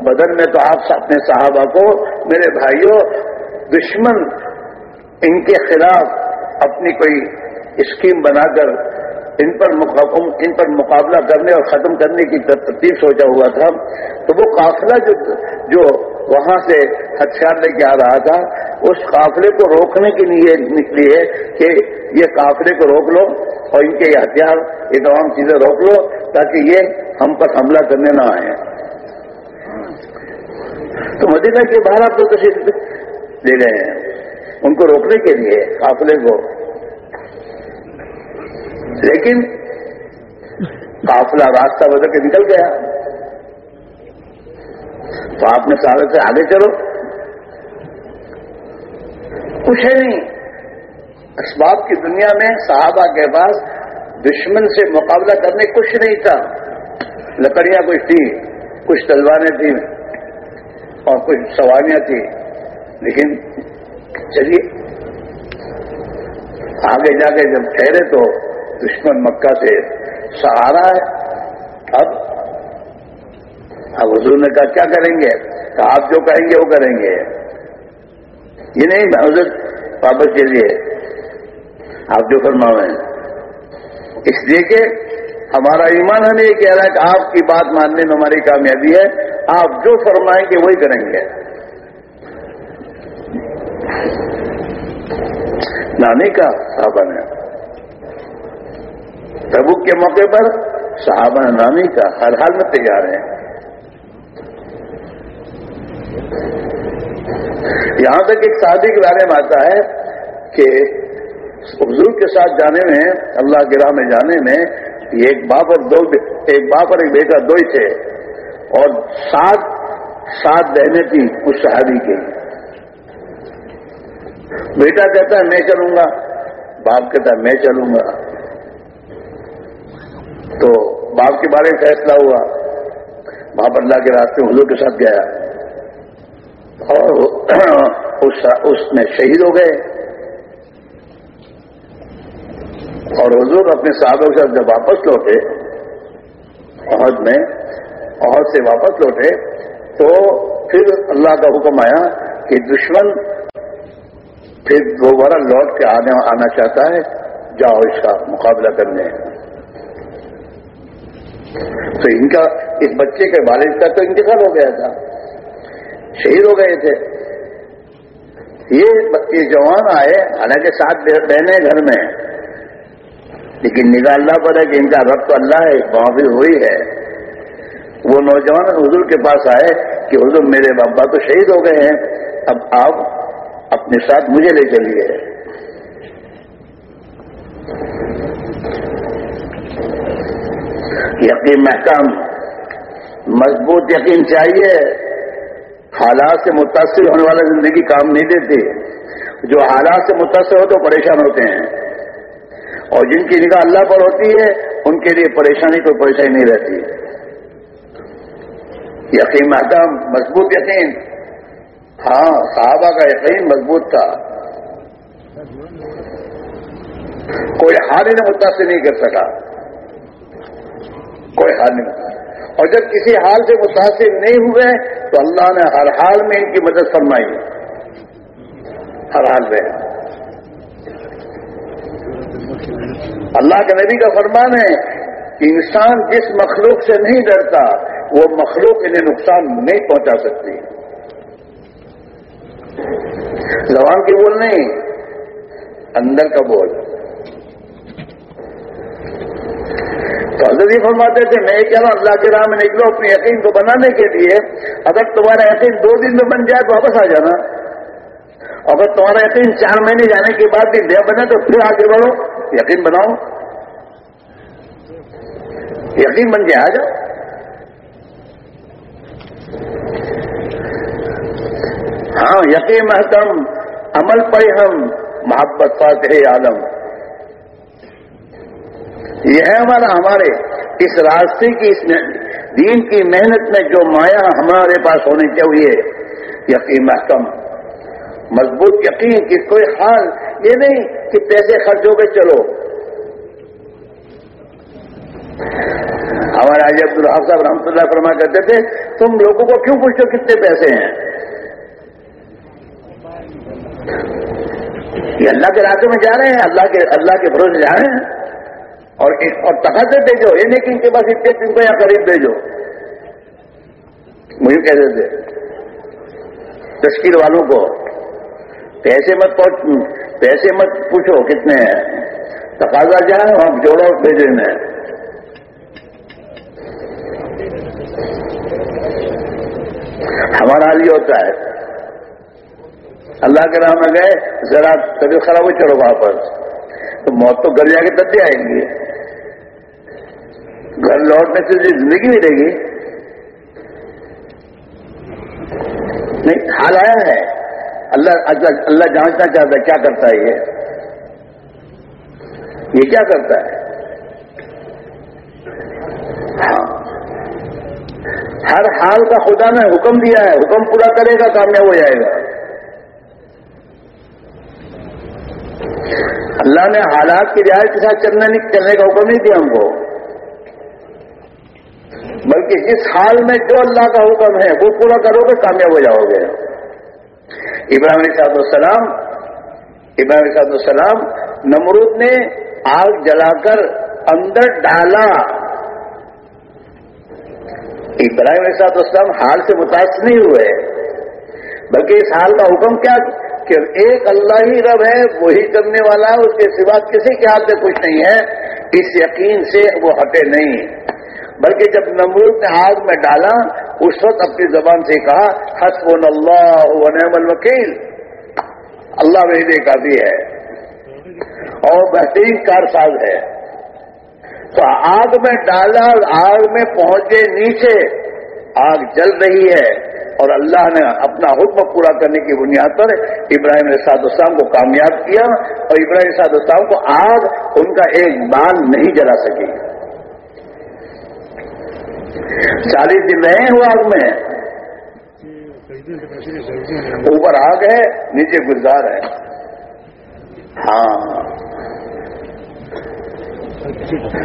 بدر میں تو آپ اپنے صحابہ کو میرے بھائیوں، دشمن ان کے خلاف اپنی کوئی اسکیم بنا کر ان پر ان پر مقابلہ کرنے اور ختم کرنے کی ترتیب سوچا ہوا تھا۔ تو وہ قافلہ جو جو وہاں سے ہتھیار لے کے آ رہا تھا، اس قافلے کو روکنے کے لیے نکلی ہے کہ یہ قافلے کو روک لو اور ان کے یہ ہتھیار، یہ تمام چیزیں روک لو تاکہ یہ ہم پر حملہ کرنے نہ آئے۔ تو مدینہ کے باہر آپ تو تشریف لے گئے ہیں۔ ان کو روکنے کے لیے قافلے کو لیکن قافلہ راستہ بدل کے نکل گیا۔ تو آپ نے سارے سے آگے چلو۔ کچھ ہے نہیں اسباب کی دنیا میں صحابہ کے پاس دشمن سے مقابلہ کرنے کچھ نہیں تھا۔ لکڑیاں کچھ تھی کچھ تلواریں تھیں اور کچھ سواریاں تھیں۔ لیکن چلیے، آگے جا کے جب ٹھہرے تو دشمن مکہ سے سہارا ہے۔ اب اب حضور نے کہا، کیا کریں گے؟ کہ آپ جو کہیں گے، وہ کریں گے۔ یہ نہیں، حضرت واپس کے لیے۔ آپ جو فرماؤ اس لیے کہ ہمارا ایمان ہمیں یہ کہہ رہا ہے کہ آپ کی بات ماننے میں ہماری کامیابی ہے۔ آپ جو فرمائیں گے، وہی کریں گے۔ نانی کا صحابہ نے تبوک کے موقع پر صحابہ نانی کا ہر حال میں تیار ہیں۔ یہاں تک ایک شادی کے بارے میں آتا ہے کہ حضور کے ساتھ جانے میں، اللہ کی راہ میں جانے میں ایک باپ اور دو ایک باپ اور ایک بیٹا دو ہی تھے اور سات سات بہنیں تھیں اس شہادی کی بیٹا کہتا ہے، میں چلوں گا، باپ کہتا ہے، میں چلوں گا۔ تو باپ کے بارے میں فیصلہ ہوا۔ باپ اللہ کے راستے حضور کے ساتھ گیا۔ اور اس میں شہید ہو گئے۔ اور حضور اپنے صحابوں کے ساتھ جب واپس لوٹے، عہد میں عہد سے واپس لوٹے، تو پھر اللہ کا حکم آیا کہ دشمن پھر دوبارہ لوٹ کے آنے، آنا چاہتا ہے۔ جاؤ اس کا مقابلہ کرنے۔ تو ان کا اس بچے کے والد کا تو انتقال ہو گیا تھا۔ شہید ہو گئے تھے۔ یہ جوان آئے، حالانکہ سات بہنیں گھر میں۔ لیکن نگاہ اللہ پر ہے کہ ان کا رب تو اللہ ہے محافظ ہوئی ہے۔ وہ نوجوان حضور کے پاس آئے کہ حضور میرے بابا تو شہید ہو گئے ہیں، اب آپ اپنے ساتھ مجھے لے چلیے۔ یقین محکم، مضبوط یقین چاہیے، حالات سے متاثر ہونے والا زندگی کام نہیں دیتے۔ جو حالات سے متاثر ہو تو پریشان ہوتے ہیں۔ اور جن کی نگاہ اللہ پر ہوتی ہے، ان کے لیے پریشانی کوئی پریشانی نہیں رہتی۔ یقین محکم، مضبوط یقین۔ ہاں صحابہ کا یقین مضبوط تھا۔ کوئی حال انہیں متاثر نہیں کر سکا۔ کوئی حال نہیں اور جب کسی حال سے متاثر نہیں ہوئے تو اللہ نے ہر حال میں ان کی مدد فرمائی۔ ہر حال میں۔ اللہ کے نبی کا فرمان ہے کہ انسان جس مخلوق سے نہیں ڈرتا، وہ مخلوق انہیں نقصان نہیں پہنچا سکتی۔ زبان کی بول نہیں، اندر کا بول۔ تو حضرت یہ فرماتے تھے، میں کہہ رہا ہوں، اللہ کے راہ میں نکلو اپنے یقین کو بنانے کے لیے۔ اگر تمہارا یقین دو دن میں بن جائے تو واپس آ جانا۔ اگر تمہارا یقین چار مہینے جانے کے بعد بھی لے بنے تو پھر آگے بڑھو، یقین بناؤ۔ یقین بن کے آ جاؤ۔ ہاں یقین محتم عمل پر ہم، محبت فاتح عالم۔ یہ ہے ہمارا ہمارے اس راستے کی اس دین کی محنت میں جو مایا ہمارے پاس ہونی چاہیے، یقین محکم مضبوط یقین کہ کوئی حال یہ نہیں کہ پیسے خرچ ہو گئے، چلو۔ ہمارے آج عبد الحق صاحب رحمۃ اللہ فرما کرتے تھے، تم لوگوں کو کیوں پوچھو کتنے پیسے ہیں؟ یہ اللہ کے راستے میں جا رہے ہیں، اللہ کے اللہ کے بھروسے جا رہے ہیں۔ اور اور تقاضے بھیجو، یہ نہیں کہ ان کے پاس اتنے تم کو یہاں قریب بھیجو۔ مجھے کہتے تھے تشکیل والوں کو۔ پیسے مت پہنچ پیسے مت پوچھو کتنے ہیں۔ تقاضا جائے ہم جوڑو بھیجے میں ہمارا حال یہ ہوتا ہے۔ اللہ کے نام میں گئے، ذرا طبیعت خراب ہو چلو واپس۔ تو موت تو گھر جا کے تب بھی آئیں گے۔ گھر لوٹنے سے زندگی بھی رہے گی نہیں، حال آیا ہے۔ اللہ اللہ جانچنا چاہتا ہے کیا کرتا ہے یہ۔ یہ کیا کرتا ہے؟ ہاں۔ ہر حال کا خدا نے حکم دیا ہے۔ حکم پورا کرے گا، کامیاب ہو جائے گا۔ اللہ نے حالات کی رعایت کے ساتھ چلنے چلنے کا حکم نہیں دیا ہم کو۔ بلکہ جس حال میں جو اللہ کا حکم ہے، وہ پورا کرو گے، کامیاب ہو جاؤ گے۔ ابراہیم صاحب السلام ابراہیم صاحب السلام نمرود نے آگ جلا کر اندر ڈالا۔ ابراہیم صاحب السلام حال سے متاثر نہیں ہوئے۔ بلکہ اس حال کا حکم کیا کہ ایک اللہ ہی رب ہے، وہی کرنے والا ہے، اس کے سوا کسی کے حال سے کچھ نہیں ہے۔ اس یقین سے وہ ہٹے نہیں۔ بلکہ جب نمرود نے آگ میں ڈالا، اس وقت اپنی زبان سے کہا حسب اللہ و الوکیل۔ اللہ میرے کافی ہے۔ اور بہترین کار ساز ہے۔ تو آگ میں ڈالا آگ میں پہنچے نیچے، آگ جل رہی ہے۔ اور اللہ نے اپنا حکم پورا کرنے کی بنیاد پر ابراہیم سعد السلام کو کامیاب کیا اور ابراہیم سعد السلام کو آگ ان کا ایک بال نہیں جلا سکی۔ چالیس دن رہے ہوا آگ میں۔ اوپر آگ ہے، نیچے گلزار ہے۔ ہاں۔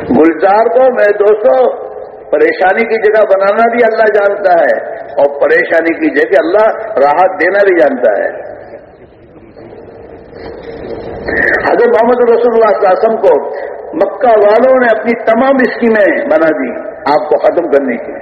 گلزار کو میں دوستوں پریشانی کی جگہ بنانا بھی اللہ جانتا ہے اور پریشانی کی جگہ اللہ راحت دینا بھی جانتا ہے۔ حضرت محمد رسول اللہ علیہ وسلم کو مکہ والوں نے اپنی تمام اسکیمیں بنا دی آپ کو ختم کرنے کی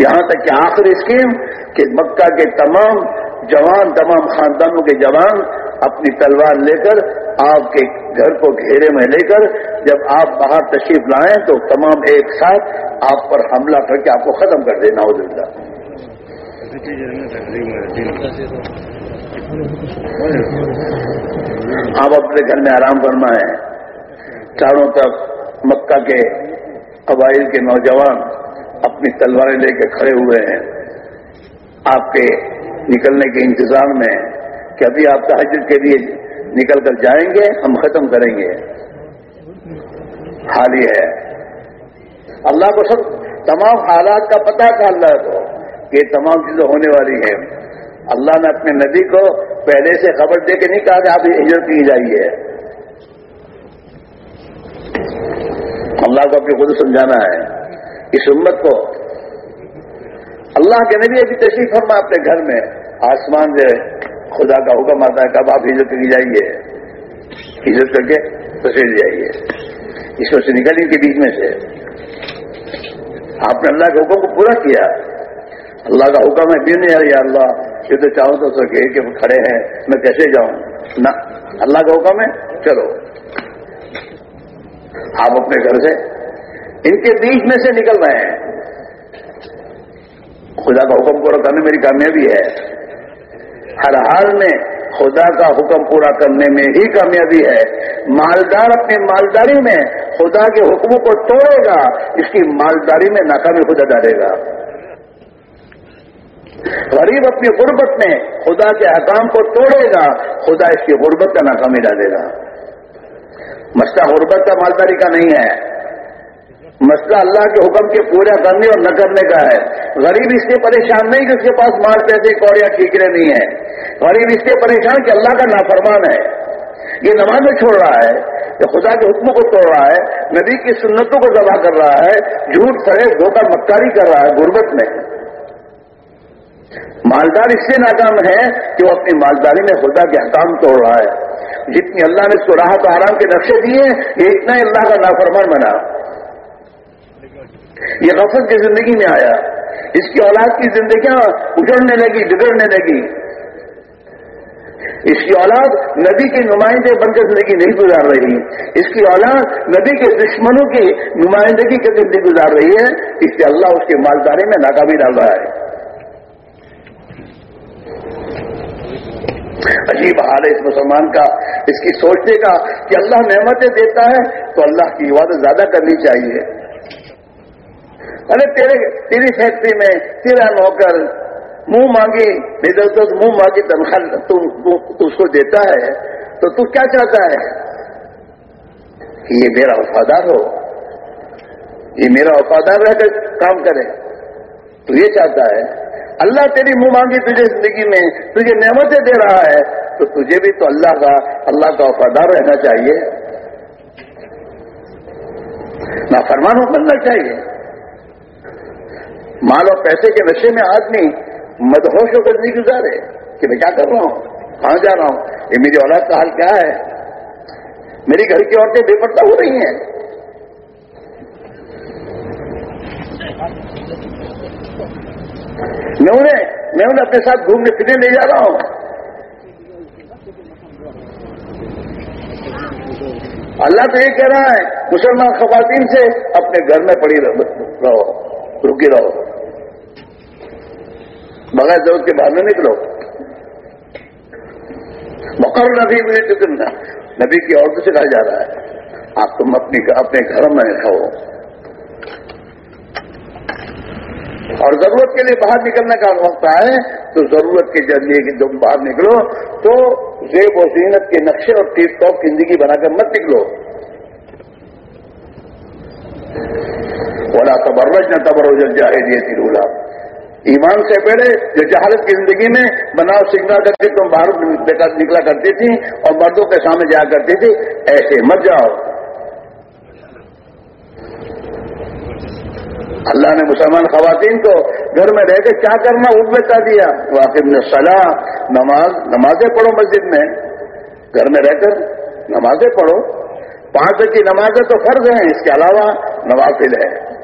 یہاں تک کہ آخری اسکیم کہ مکہ کے تمام جوان، تمام خاندانوں کے جوان اپنی تلوار لے کر آپ کے گھر کو گھیرے میں لے کر جب آپ باہر تشریف لائیں تو تمام ایک ساتھ آپ پر حملہ کر کے آپ کو ختم کر دینا ہو آپ اپنے گھر میں آرام کرنا ہے چاروں طرف مکہ کے قبائل کے نوجوان اپنی تلواریں لے کے کھڑے ہوئے ہیں۔ آپ کے نکلنے کے انتظار میں کہ ابھی آپ تحجد کے لیے نکل کر جائیں گے، ہم ختم کریں گے۔ حال یہ ہے۔ اللہ کو سب تمام حالات کا پتہ تھا اللہ کو کہ یہ تمام چیزیں ہونے والی ہیں۔ اللہ نے اپنے نبی کو پہلے سے خبر دے کے نہیں کہا کہ آپ ہجرت کی جائیے۔ اللہ کو اپنی خود سمجھانا ہے۔ اس امت کو۔ اللہ کے نبی ابھی تشریف فرما اپنے گھر میں۔ آسمان سے خدا کا حکم آتا ہے کب آپ ہجرت کی جائیے۔ ہجرت کر کے تشریف جائیے۔ اس میں سے نکل کے بیچ میں سے۔ آپ نے اللہ کے حکم کو پورا کیا۔ اللہ کا حکم ہے بھی نہیں یا اللہ۔ یہ تو چاہوں تو سکے کہ کھڑے ہیں، میں کیسے جاؤں؟ نہ، اللہ کا حکم ہے، چلو۔ آپ اپنے گھر سے ان کے بیچ میں سے نکل رہے ہیں۔ خدا کا حکم پورا کرنے، میری کامیابی ہے۔ ہر حال میں خدا کا حکم پورا کرنے میں ہی کامیابی ہے۔ مالدار اپنی مالداری میں خدا کے حکموں کو توڑے گا، اس کی مالداری میں ناکامی خدا ڈالے گا۔ غریب اپنی غربت میں خدا کے حکام کو توڑے گا، خدا اس کی غربت کا ناکامی ڈالے گا۔ مسئلہ غربت کا، مالداری کا نہیں ہے۔ مسئلہ اللہ کے حکم کے پورا کرنے اور نہ کرنے کا ہے۔ غریب اس سے پریشان نہیں کہ اس کے پاس مال، پیسے، کوڑیاں ٹھیکرے نہیں ہیں۔ غریب اس سے پریشان کہ اللہ کا نافرمان ہے۔ یہ نمازیں چھوڑ رہا ہے، یہ خدا کے حکموں کو توڑ رہا ہے، نبی کی سنتوں کو جمع کر رہا ہے، جھوٹ، سڑے، دھوکہ، مکاری کر رہا ہے غربت میں۔ مالدار اس سے ناکام ہے کہ وہ اپنی مالداری میں خدا کے حکام توڑ رہا ہے۔ جتنی اللہ نے اس کو راحت آرام کے نقشے دیے، یہ اتنا اللہ کا نافرمان بنا۔ یہ غفلت کی زندگی میں آیا۔ اس کی اولاد کی زندگیاں اجڑنے لگی، بگڑنے لگی۔ اس کی اولاد نبی کے نمائندے بن کر زندگی نہیں گزار رہی۔ اس کی اولاد نبی کے دشمنوں کی نمائندگی کی زندگی گزار رہی ہے۔ اس سے اللہ اس کے مالداری میں ناکامی ڈال رہا ہے۔ عجیب حال ہے اس مسلمان کا، اس کی سوچنے کا کہ اللہ نعمتیں دیتا ہے تو اللہ کی عبادت زیادہ کرنی چاہیے۔ ارے تیرے، تیری فیکٹری میں، تیرا نوکر، منہ مانگی ادھر تو منہ مانگی تنخواہ تو اس کو دیتا ہے، تو تو کیا چاہتا ہے؟ کہ یہ میرا وفادار ہو۔ یہ میرا وفادار رہ کر کام کرے۔ تو یہ چاہتا ہے اللہ تیری منہ مانگی تجھے زندگی میں، تجھے نعمتیں دے رہا ہے، تو تجھے بھی تو اللہ کا اللہ کا وفادار رہنا چاہیے۔ نہ فرمانوں کرنا چاہیے۔ مال اور پیسے کے نشے میں آدمی مدہوش ہو کر نہیں گزارے کہ میں کیا کر رہا ہوں، کہاں جا رہا ہوں؟ یہ میری اولاد کا حال کیا ہے؟ میری گھر کی عورتیں بے پردہ ہو رہی ہیں۔ میں انہیں میں انہیں اپنے ساتھ گھومنے پھرنے لے جا رہا ہوں۔ اللہ تو یہ کہہ رہا ہے، مسلمان خواتین سے اپنے گھر میں پڑی رہو رکی رہو۔ بغیر ضرورت کے باہر نہ نکلو۔ مقرر نبی مجھے چکن نبی کی عورتوں سے کہا جا رہا ہے، آپ تم اپنی اپنے گھروں میں رکھو اور ضرورت کے لیے باہر نکلنے کا وقت آئے، تو ضرورت کے ذریعے کہ تم باہر نکلو، تو زیب و زینت کے نقشے اور ٹیپ ٹاپ زندگی بنا کر مت نکلو۔ بولا تبرج نہ تبروج جاہے تھی رولا ایمان سے پہلے جو جہالت کی زندگی میں بناؤ سنگا کرتی، تم باہر نکلا کرتی تھی اور مردوں کے سامنے جایا کرتی تھی، ایسے مت جاؤ۔ اللہ نے مسلمان خواتین کو گھر میں رہ کے کیا کرنا اس میں کہہ دیا۔ واقف نے صلاح، نماز، نمازیں پڑھو مسجد میں۔ گھر میں رہ کر نمازیں پڑھو۔ پانچ کی نمازیں تو فرض ہیں، اس کے علاوہ نوافل ہے۔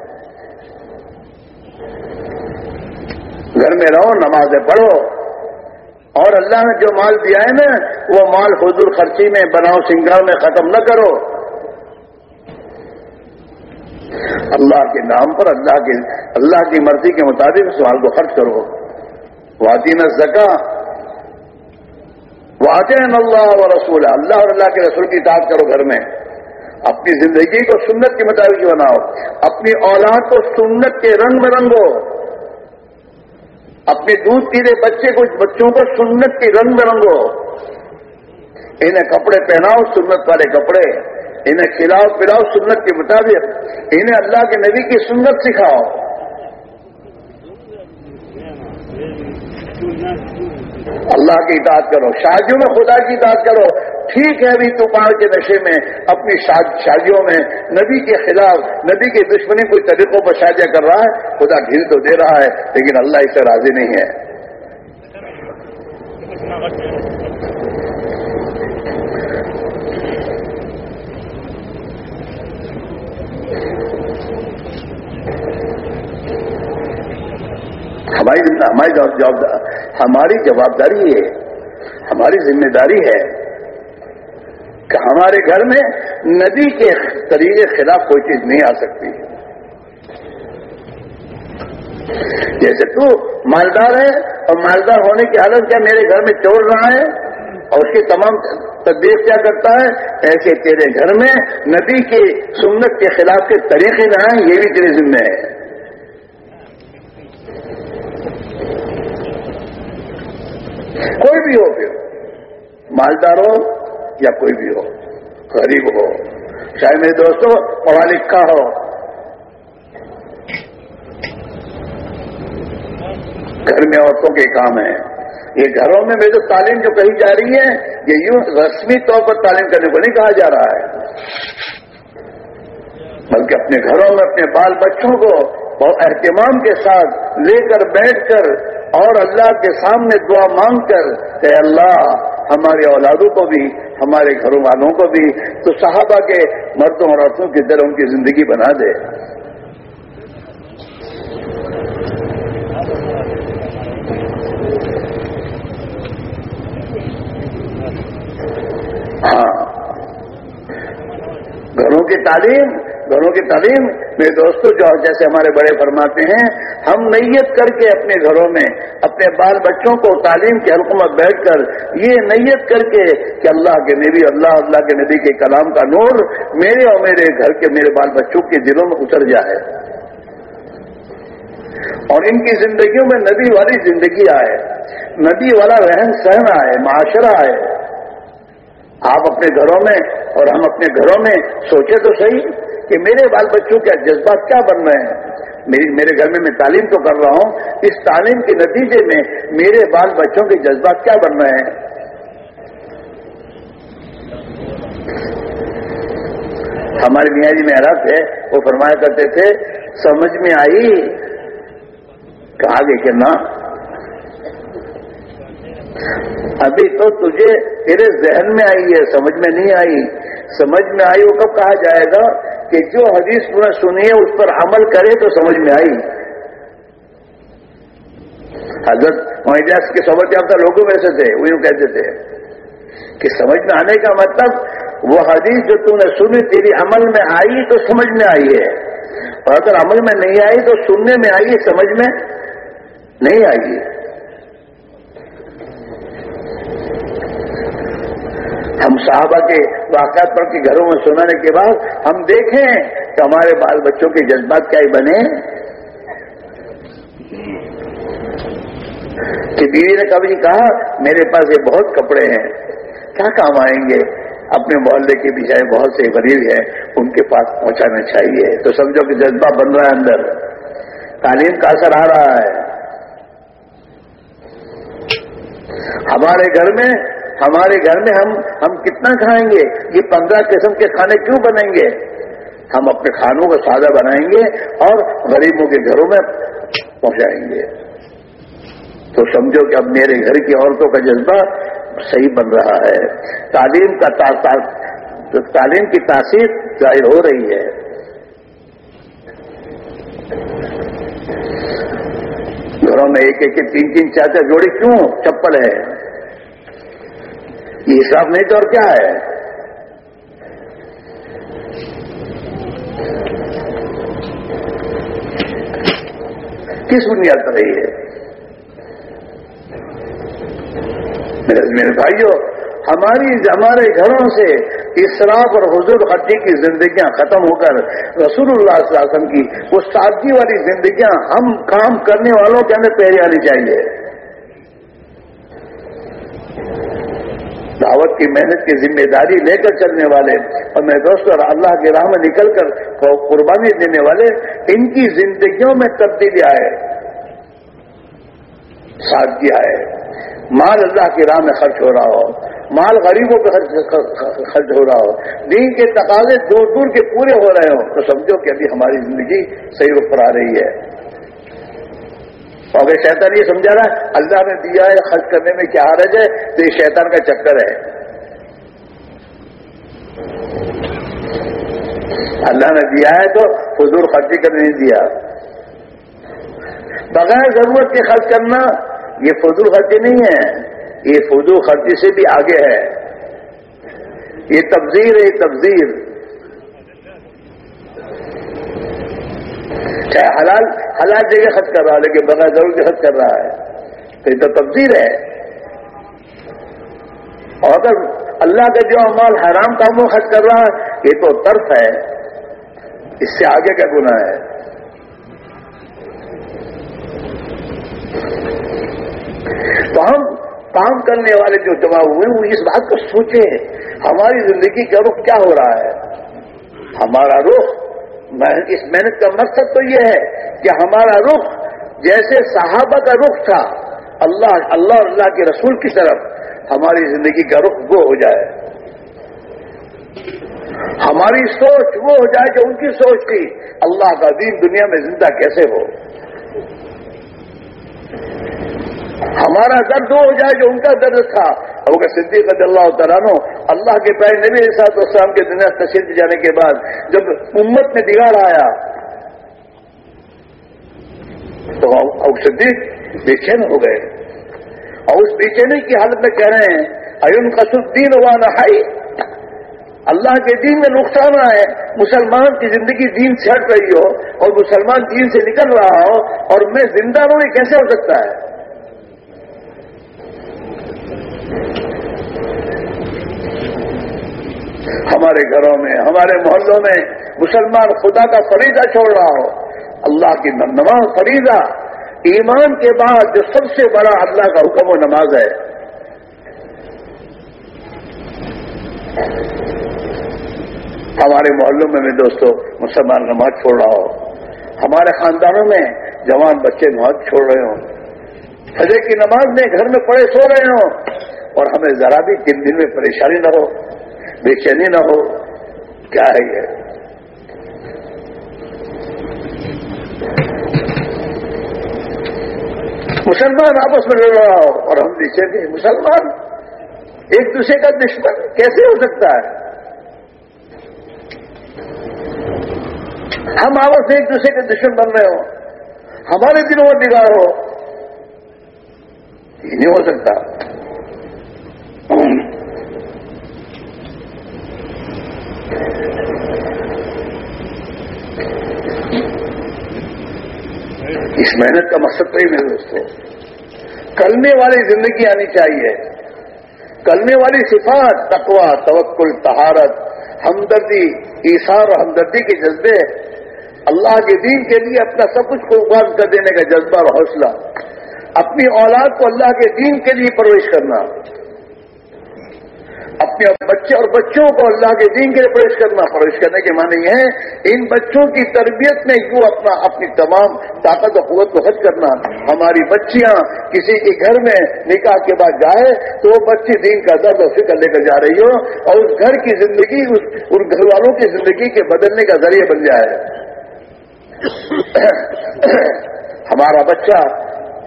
گھر میں رہو، نمازیں پڑھو۔ اور اللہ نے جو مال دیا ہے نا، وہ مال حضور خرچی میں، بناؤ سنگار میں ختم نہ کرو۔ اللہ کے نام پر، اللہ کے، اللہ کی مرضی کے مطابق اس مال کو خرچ کرو۔ واطین زکا واطین اللہ و رسول اللہ اور اللہ کے رسول کی اطاعت کرو گھر میں۔ اپنی زندگی کو سنت کے مطابق بناؤ۔ اپنی اولاد کو سنت کے رنگ میں رنگو اپنے دودھ پینے بچے کو، بچوں کو سنت کے رنگ میں رنگو انہیں کپڑے پہناؤ، سنت والے کپڑے۔ انہیں کھلاؤ، پلاؤ سنت کے مطابق، انہیں اللہ کے نبی کی سنت سکھاؤ۔ اللہ کی اطاعت کرو، شادیوں میں خدا کی اطاعت کرو۔ ٹھیک ہے ابھی تو پہاڑ کے نشے میں اپنی شادیوں میں نبی کے خلاف، نبی کے دشمنی کوئی طریقوں پر شادیاں کر رہا ہے، خدا گھر تو دے رہا ہے، لیکن اللہ اس سے راضی نہیں ہے۔ ہماری ہماری ہماری جوابداری ہے، ہماری ذمہ داری ہے کہ ہمارے گھر میں ندی کے طریقے خلاف کوئی چیز نہیں آ سکتی۔ جیسے تو مالدار ہے اور مالدار ہونے کی حالت کیا میرے گھر میں چور رہا ہے اور اس کی تمام تدبیر کیا کرتا ہے؟ ایسے تیرے گھر میں ندی کی سنت کے خلاف کے طریقے نہ آئیں یہ بھی تیرے ذمہ ہے۔ کوئی بھی ہو پھر۔ مالدار ہو یا کوئی بھی ہو، غریب ہو، چاہے میرے دوستوں پڑھا لکھا ہو۔ گھر میں عورتوں کے کام ہیں۔ یہ گھروں میں میری تعلیم جو کہی جا رہی ہے، یہ یوں رسمی طور پر تعلیم کرنے کو نہیں کہا جا رہا ہے۔ بلکہ اپنے گھروں میں، اپنے بال بچوں کو بہت اہتمام کے ساتھ لے کر بیٹھ کر اور اللہ کے سامنے دعا مانگ کر کہ اللہ ہمارے اولادوں کو بھی، ہمارے گھروں والوں کو بھی تو صحابہ کے مردوں اور عورتوں کی طرح ان کی زندگی بنا دے۔ ہاں۔ گھروں کی تعلیم گھروں کی تعلیم میرے دوستوں جو جیسے ہمارے بڑے فرماتے ہیں، ہم نیت کر کے اپنے گھروں میں، اپنے بال بچوں کو تعلیم کے حلقوں بیٹھ کر یہ نیت کر کے کہ اللہ کے نبی، اللہ اللہ کے نبی کے کلام کا نور میرے اور میرے گھر کے، میرے بال بچوں کے دلوں میں اتر جائے۔ اور ان کی زندگیوں میں نبی والی زندگی آئے، نبی والا رہن سہن آئے، معاشرہ آئے۔ آپ اپنے گھروں میں اور ہم اپنے گھروں میں سوچے تو صحیح کہ میرے بال بچوں کے جذبات کیا بن رہے ہیں؟ میرے گھر میں میں تعلیم تو کر رہا ہوں، اس تعلیم کے نتیجے میں میرے بال بچوں کے جذبات کیا بن رہے ہیں؟ ہمارے میاں جی میں عرب ہے، وہ فرمایا کرتے تھے، سمجھ میں آئی کہا گے کہ نہ ابھی تو تجھے تیرے ذہن میں آئی ہے، سمجھ میں نہیں آئی۔ سمجھ میں آئی، وہ کب کہا جائے گا؟ کہ جو حدیث پورا سنی ہے، اس پر عمل کرے تو سمجھ میں آئی۔ حضرت محداس کے سمجھ یافتہ لوگوں میں سے تھے، وہ یوں کہتے تھے کہ سمجھ میں آنے کا مطلب وہ حدیث جو تم نے سنی تیری عمل میں آئی تو سمجھ میں آئی ہے۔ اور اگر عمل میں نہیں آئی تو سننے میں آئی سمجھ میں نہیں آئی ہم صحابہ کے واقعات پر کے گھروں میں سنانے کے بعد ہم دیکھیں کہ ہمارے بال بچوں کے جذبات کیا ہی بنے۔ کہ بیوی نے کبھی کہا، میرے پاس یہ بہت کپڑے ہیں، کیا کام آئیں گے؟ اپنے محلے کے بھی بہت سے غریب ہیں، ان کے پاس پہنچانا چاہیے۔ تو سمجھو کہ جذبہ بن رہا ہے اندر۔ تعلیم کا اثر آ رہا ہے۔ ہمارے گھر میں ہمارے گھر میں ہم ہم کتنا کھائیں گے؟ یہ پندرہ قسم کے کھانے کیوں بنیں گے؟ ہم اپنے کھانوں کو سادہ بنائیں گے اور غریبوں کے گھروں میں پہنچائیں گے۔ تو سمجھو کہ اب میرے گھر کی عورتوں کا جذبہ صحیح بن رہا ہے۔ تعلیم کا تعلیم کی تاثیر ظاہر ہو رہی ہے۔ گھروں میں ایک ایک تین تین چار چار جوڑی کیوں؟ چپل ہے۔ یہ حساب نہیں تو اور کیا ہے؟ کس بنیاد پر رہی ہے میرے بھائیوں ہماری ہمارے گھروں سے اسراف اور حضور خرچی کی زندگیاں ختم ہو کر رسول اللہ صلی اللہ علیہ وسلم کی وہ سادگی والی زندگیاں ہم کام کرنے والوں کے ہمیں پہلے آنی چاہیے۔ دعوت کی محنت کی ذمہ داری لے کر چلنے والے اور میں دوست اور اللہ کی راہ میں نکل کر قربانی دینے والے، ان کی زندگیوں میں تبدیلی آئے، سادگی آئے۔ مال اللہ کی راہ میں خرچ ہو رہا ہو، مال غریبوں پہ خرچ ہو رہا ہو۔ دین کے تقاضے دور دور کے پورے ہو رہے ہوں۔ تو سمجھو کہ ابھی ہماری زندگی صحیح رخ پر آ رہی ہے۔ اور اگر شیطان یہ سمجھا رہا ہے، اللہ نے دیا ہے، خرچ کرنے میں کیا حرج ہے؟ تو یہ شیطان کا چکر ہے۔ اللہ نے دیا ہے تو فضول خرچی کر نہیں دیا۔ بغیر ضرورت کے خرچ کرنا یہ فضول خرچی نہیں ہے، یہ فضول خرچی سے بھی آگے ہے۔ یہ تبزیر ہے، یہ تبزیر اچھا چاہے حلال حلال جگہ خرچ کر رہا ہے، لیکن بغیر ضرور کے خرچ کر رہا ہے۔ تو یہ تو تبدیل ہے۔ اور اگر اللہ کا جو امال حرام کاموں خرچ کر رہا ہے، یہ تو طرف ہے۔ اس سے آگے کا گناہ ہے؟ تو ہم کام کرنے والے جو جمع ہوئے، وہ اس بات کو سوچیں، ہماری زندگی کا رخ کیا ہو رہا ہے؟ ہمارا رخ اس محنت کا مقصد تو یہ ہے کہ ہمارا رخ جیسے صحابہ کا رخ تھا، اللہ اللہ اور اللہ کے رسول کی طرف ہماری زندگی کا رخ وہ ہو جائے۔ ہماری سوچ وہ ہو جائے کہ ان کی سوچ تھی، اللہ کا دین دنیا میں زندہ کیسے ہو؟ ہمارا درد ہو جائے جو ان کا درد تھا۔ اب صدیق رضی اللہ تعالیٰ اللہ کے پیر نبی ساتھ اسلام کے دنیا تشریف جانے کے بعد جب امت میں بگاڑ آیا، تو اب صدیق بے چین ہو گئے۔ اور اس بے چینی کی حالت میں کہہ رہے ہیں ایون قصد دین ہوا نہ اللہ کے دین میں نقصان آئے، مسلمان کی زندگی دین سے ہٹ رہی ہو اور مسلمان دین سے نکل رہا ہو اور میں زندہ ہوں یہ کیسے ہو سکتا ہے؟ ہمارے گھروں میں، ہمارے محلوں میں مسلمان خدا کا فریضہ چھوڑ رہا ہو۔ اللہ کی نماز فریضہ، ایمان کے بعد جو سب سے بڑا اللہ کا حکم و نماز ہے۔ ہمارے محلوں میں بھی دوستو، مسلمان نماز چھوڑ رہا ہو۔ ہمارے خاندانوں میں جوان بچے نماز چھوڑ رہے ہوں۔ فجر کی نماز میں گھر میں پڑے سو رہے ہوں۔ اور ہمیں ذرا بھی تین دن میں پریشانی نہ ہو۔ بے چینی نہ ہو، کیا ہے یہ؟ مسلمان آپس میں لڑ رہا ہو اور ہم نیچے بھی مسلمان؟ ایک دوسرے کا دشمن کیسے ہو سکتا ہے؟ ہم آپس میں ایک دوسرے کے دشمن بن رہے ہو ہمارے دنوں میں بگاڑ ہو، یہ نہیں ہو سکتا۔ اس محنت کا مقصد تو ہی میرے دوستوں کرنے والی زندگی آنی چاہیے۔ کرنے والی صفات تقوا توکل تہارت ہمدردی ایسار اور ہمدردی کے جذبے اللہ کے دین کے لیے اپنا سب کچھ قربان کر دینے کا جذبہ اور حوصلہ۔ اپنی اولاد کو اللہ کے دین کے لیے پرویش کرنا۔ اپنے بچے اور بچوں کو اللہ کے دین کے لیے پروش کرنا پروش کرنے کے معنی ہے ان بچوں کی تربیت میں یوں اپنا اپنی تمام طاقت و قوت کو خرچ کرنا۔ ہماری بچیاں کسی کے گھر میں نکاح کے بعد جائے تو وہ بچی دین کا درد و فکر لے کر جا رہی ہو اور اس گھر کی زندگی ان گھر والوں کی زندگی کے بدلنے کا ذریعہ بن جائے۔ ہمارا بچہ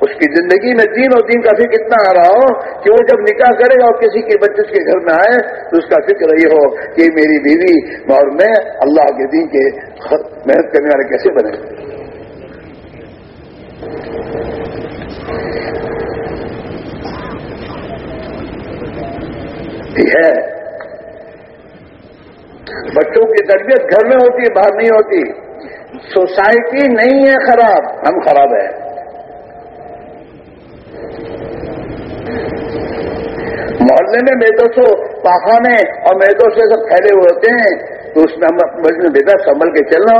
اس کی زندگی میں دین اور دین کا فکر اتنا آ رہا ہو کہ وہ جب نکاح کرے گا اور کسی کے بچے اس کے گھر میں آئے تو اس کا فکر یہ ہو کہ میری بیوی اور میں اللہ کے دین کے محنت کرنے والے کیسے بنے؟ ہے۔ بچوں کی تربیت گھر میں ہوتی ہے، باہر نہیں ہوتی۔ سوسائٹی نہیں ہے خراب، ہم خراب ہیں۔ محلے میں میدوں سے پاخانے اور میدوں سے سب پھیلے ہوئے ہوتے ہیں، تو اس میں ہم بیٹا سنبھل کے چلنا۔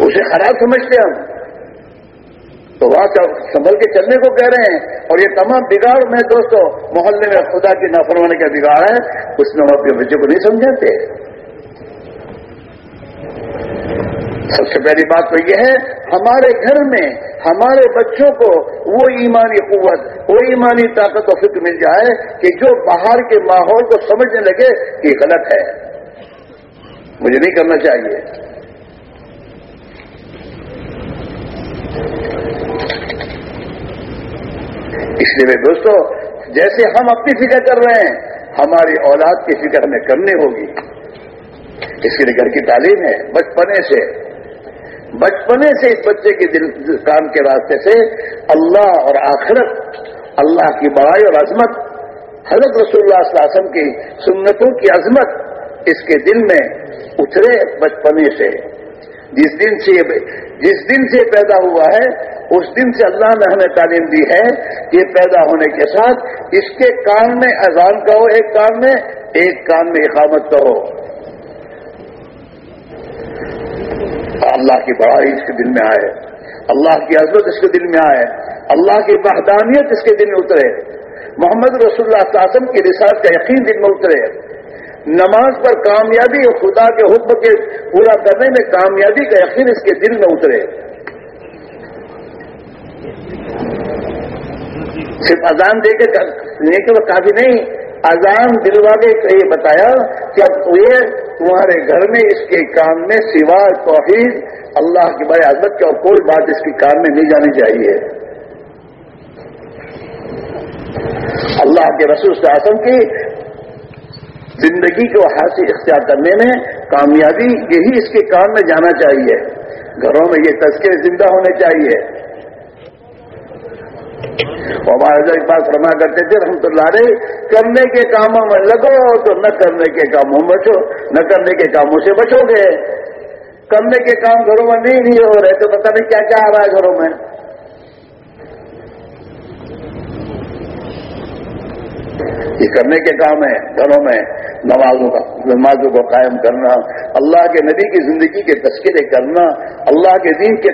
اسے خراب سمجھتے ہم۔ تو وہاں سنبھل کے چلنے کو کہہ رہے ہیں۔ اور یہ تمام بگاڑ میں دوستوں محلے میں خدا کی نافرمانی کا بگاڑ ہے۔ اس میں ہم اپنے بچے کو نہیں سمجھاتے۔ سب سے پہلی بات تو یہ ہے، ہمارے گھر میں، ہمارے بچوں کو وہ ایمانی قوت، وہ ایمانی طاقت و فکر مل جائے کہ جو باہر کے ماحول کو سمجھنے لگے کہ غلط ہے۔ مجھے نہیں کرنا چاہیے۔ اس لیے میں دوستو، جیسے ہم اپنی فکر کر رہے ہیں، ہماری اولاد کی فکر ہمیں کرنی ہوگی۔ اس کے لیے گھر کی تعلیم ہے، بچپنے سے۔ بچپنے سے اس بچے کے دل کام کے راستے سے اللہ اور آخرت، اللہ کی بڑائی اور عظمت، حضرت رسول اللہ صلی اللہ علیہ وسلم کی سنتوں کی عظمت اس کے دل میں اترے بچپنے سے۔ جس دن سے جس دن سے پیدا ہوا ہے، اس دن سے اللہ نے ہمیں تعلیم دی ہے کہ پیدا ہونے کے ساتھ اس کے کان میں اذان کہو ایک کان میں، ایک کان میں اقامت کہو اللہ کی بڑائی اس کے دل میں آئے، اللہ کی عزت اس کے دل میں آئے، اللہ کی وحدانیت اس کے دل میں اترے۔ محمد رسول اللہ صلی اللہ علیہ وسلم کی رسالت کا یقین دل میں اترے۔ نماز پر کامیابی اور خدا کے حکم کے پورا کرنے میں کامیابی کا یقین اس کے دل میں اترے۔ صرف اذان دے کے وہ کافی نہیں، اذان دلوا کے یہ بتایا کہ اب یہ تمہارے گھر میں اس کے کام میں سوا توحید اللہ کی بڑے عزت کی اور کوئی بات اس کے کام میں نہیں جانی چاہیے۔ اللہ کے رسول سے آسم کی زندگی کو حاصل اختیار کرنے میں کامیابی یہی اس کے کام میں جانا چاہیے۔ گھروں میں یہ تذکرے زندہ ہونے چاہیے۔ ہمارے پاس فرما کرتے تھے ہم تو لارے کرنے کے کاموں میں لگو تو نہ کرنے کے کاموں میں بچو، نہ کرنے کے کاموں سے بچو گے۔ کرنے کے کام گھروں میں نہیں نہیں ہو رہے تو پتہ نہیں کیا کیا آ رہا ہے گھروں میں۔ یہ کرنے کے کام ہے، گھروں میں۔ نمازوں کا نمازوں کو قائم کرنا، اللہ کے نبی کی زندگی کے تذکرے کرنا، اللہ کے دین کے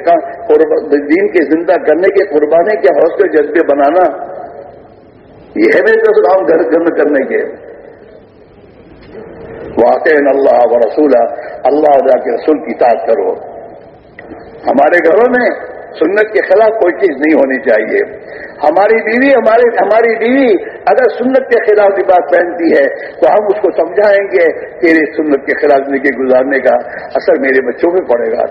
دین کے زندہ کرنے کے قربانی کے حوصلے جذبے بنانا۔ یہ ہے میرے تو کام گھر گھر کرنے کے۔ واقع اللہ و رسول اللہ علیہ کے رسول کی تعداد کرو۔ ہمارے گھروں میں سنت کے خلاف کوئی چیز نہیں ہونی چاہیے۔ ہماری بیوی ہماری ہماری بیوی اگر سنت کے خلاف کی بات پہنتی ہے تو ہم اس کو سمجھائیں گے کہ سنت کے خلاف زندگی گزارنے کا اثر میرے بچوں میں پڑے گا۔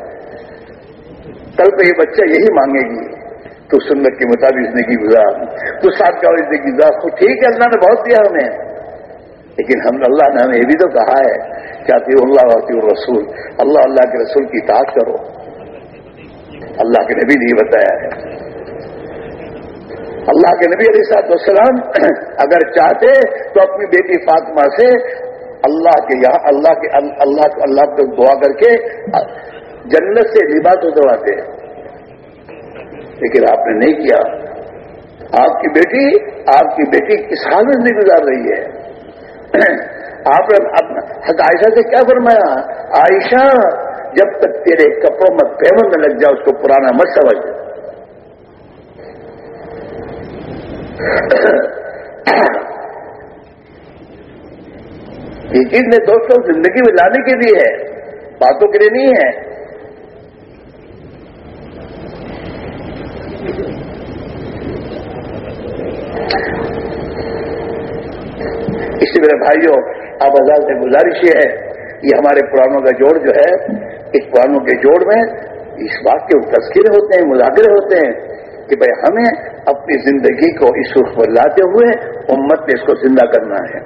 کل پہ یہ بچہ یہی مانگے گی تو سنت کے مطابق زندگی گزار۔ تو ساتھ کا زندگی گزار۔ تو ٹھیک ہے، اللہ نے بہت دیا ہمیں۔ لیکن ہم اللہ نے ہمیں یہ بھی تو کہا ہے کہ آتی اللہ آتی رسول اللہ اللہ کے رسول کی تعداد کرو۔ اللہ کے نبی نے بتایا ہے اللہ کے نبی علیہ صاحب السلام اگر چاہتے تو اپنی بیٹی فاطمہ سے اللہ کے یہاں، اللہ کے، اللہ اللہ کو دعا کر کے جنت سے لباس اترواتے لیکن آپ نے نہیں کیا۔ آپ کی بیٹی، آپ کی بیٹی کس حالت نہیں گزار رہی ہے؟ آپ نے عائشہ سے کیا فرمایا؟ عائشہ جب تک تیرے کپڑوں میں پیمن میں لگ جائے، اس کو پرانا مت سمجھ۔ یہ چیز نے دوستوں زندگی میں لانے کے لیے ہے، باتوں کے لیے نہیں ہے۔ اس لیے میرے بھائیوں اب آزاد سے گزارش یہ ہے یہ ہمارے پرانوں کا جوڑ جو ہے، اس پرانوں کے جوڑ میں اس بات کے تذکرے ہوتے ہیں، مذاکرے ہوتے ہیں کہ بھائی ہمیں اپنی زندگی کو اس سرخ پر لاتے ہوئے امت نے اس کو زندہ کرنا ہے۔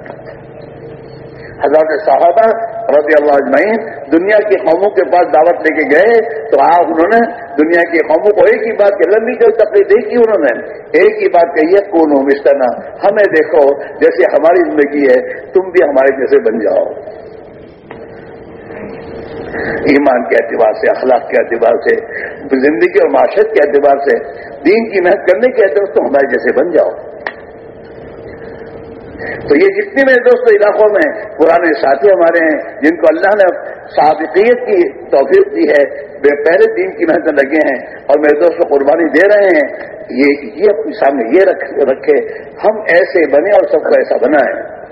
حضرت صحابہ رضی اللہ اجمعین دنیا کی قوموں کے پاس دعوت لے کے گئے تو آپ انہوں نے دنیا کی قوموں کو ایک ہی بات کہ لمبی جو تقریب دیکھی انہوں نے۔ ایک ہی بات کہی ہے کون ہو مستنا، ہمیں دیکھو، جیسے ہماری زندگی ہے، تم بھی ہمارے جیسے بن جاؤ۔ ایمان کے اعتبار سے، اخلاق کے اعتبار سے، زندگی اور معاشرت کے اعتبار سے، دین کی محنت کرنے کے اعتبار تو ہمارے جیسے بن جاؤ۔ تو یہ جتنے میرے دوست علاقوں میں پرانے ساتھی ہمارے ہیں، جن کو اللہ نے صابقیت کی توفیق دی ہے بے پہلے دین کی محنت لگے ہیں اور میرے دوست کو قربانی دے رہے ہیں، یہ یہ اپنے سامنے یہ رکھے، ہم ایسے بنے اور سب کو ایسا بنا ہے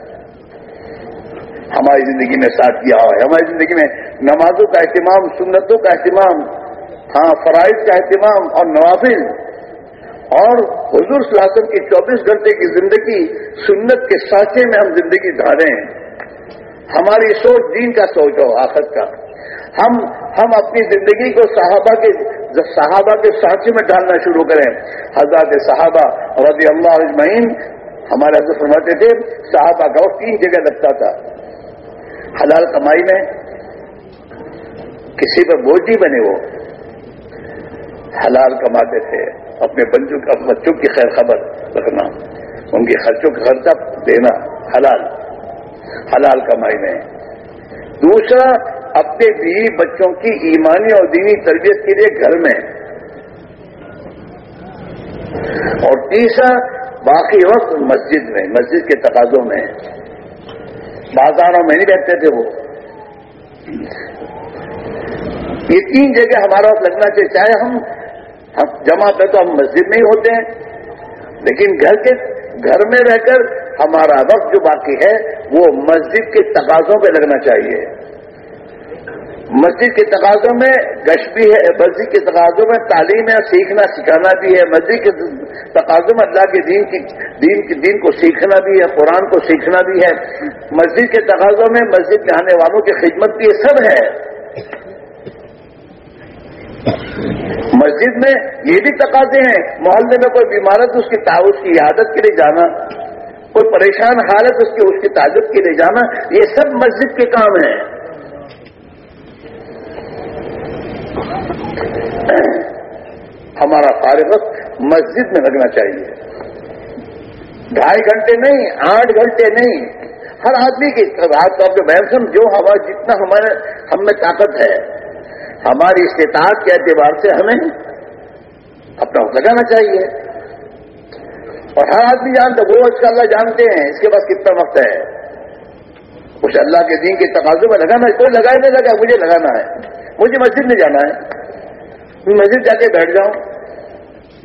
ہماری زندگی میں ساتھ کیا ہوا ہے، ہماری زندگی میں نمازوں کا اہتمام، سنتوں کا اہتمام ہاں فرائض کا اہتمام اور نوافل۔ اور حضور صلی اللہ علیہ وسلم کی چوبیس گھنٹے کی زندگی سنت کے سانچے میں ہم زندگی دھارے ہیں ہماری سوچ دین کا سوچ ہو آخر کا۔ ہم ہم اپنی زندگی کو صحابہ کے صحابہ کے سانچے میں ڈالنا شروع کریں۔ حضرات صحابہ رضی اللہ اجمعین ہمارے حضرت فرماتے تھے، صحابہ کا وقت تین جگہ لگتا تھا۔ حلال کمائی میں کسی پر بوجھ نہیں بنے وہ، حلال کماتے تھے، اپنے بچوں کا، بچوں کی خیر خبر رکھنا، ان کے خرچوں کا خرچہ دینا حلال حلال کمائی میں۔ دوسرا، اپنے بیوی بچوں کی ایمانی اور دینی تربیت کے لیے گھر میں۔ اور تیسرا، باقی وقت مسجد میں، مسجد کے تقاضوں میں۔ بازاروں میں نہیں رہتے تھے وہ۔ یہ تین جگہ ہمارا وقت لگنا چاہیے۔ چاہے ہم ہم جمع پہ تو ہم مسجد میں ہی ہوتے ہیں، لیکن گھر کے گھر میں رہ کر ہمارا وقت جو باقی ہے، وہ مسجد کے تقاضوں پہ لگنا چاہیے۔ مسجد کے تقاضوں میں گش بھی ہے، مسجد کے تقاضوں میں تعلیم ہے، سیکھنا، سکھانا بھی ہے۔ مسجد کے تقاضوں میں اللہ کے دین کی دین کی، دین کو سیکھنا بھی ہے، قرآن کو سیکھنا بھی ہے۔ مسجد کے تقاضوں میں مسجد میں آنے والوں کی خدمت بھی یہ سب ہے۔ مسجد میں یہ بھی تقاضے ہیں، محلے میں کوئی بیمارت اس کی اس کی عادت کے لیے جانا، کوئی پریشان حالت اس کی اس کی تعداد کے لیے جانا، یہ سب مسجد کے کام ہیں۔ ہمارا فارغ وقت مسجد میں لگنا چاہیے۔ ڈھائی گھنٹے نہیں، آٹھ گھنٹے نہیں۔ ہر آدمی کی رات طور پہ محسوس جو ہوا جتنا ہمارے ہم میں طاقت ہے۔ ہماری استطاعت کے اعتبار سے ہمیں اپنا وقت لگانا چاہیے۔ اور ہر آدمی جانتا وہ اس کا اللہ جانتے ہیں، اس کے پاس کتنا وقت ہے۔ کچھ اللہ کے دین کے تقاضوں میں لگانا ہے، کوئی لگائے نہیں لگا، مجھے لگانا ہے۔ مجھے مسجد میں جانا ہے۔ میں مسجد جا کے بیٹھ جاؤں۔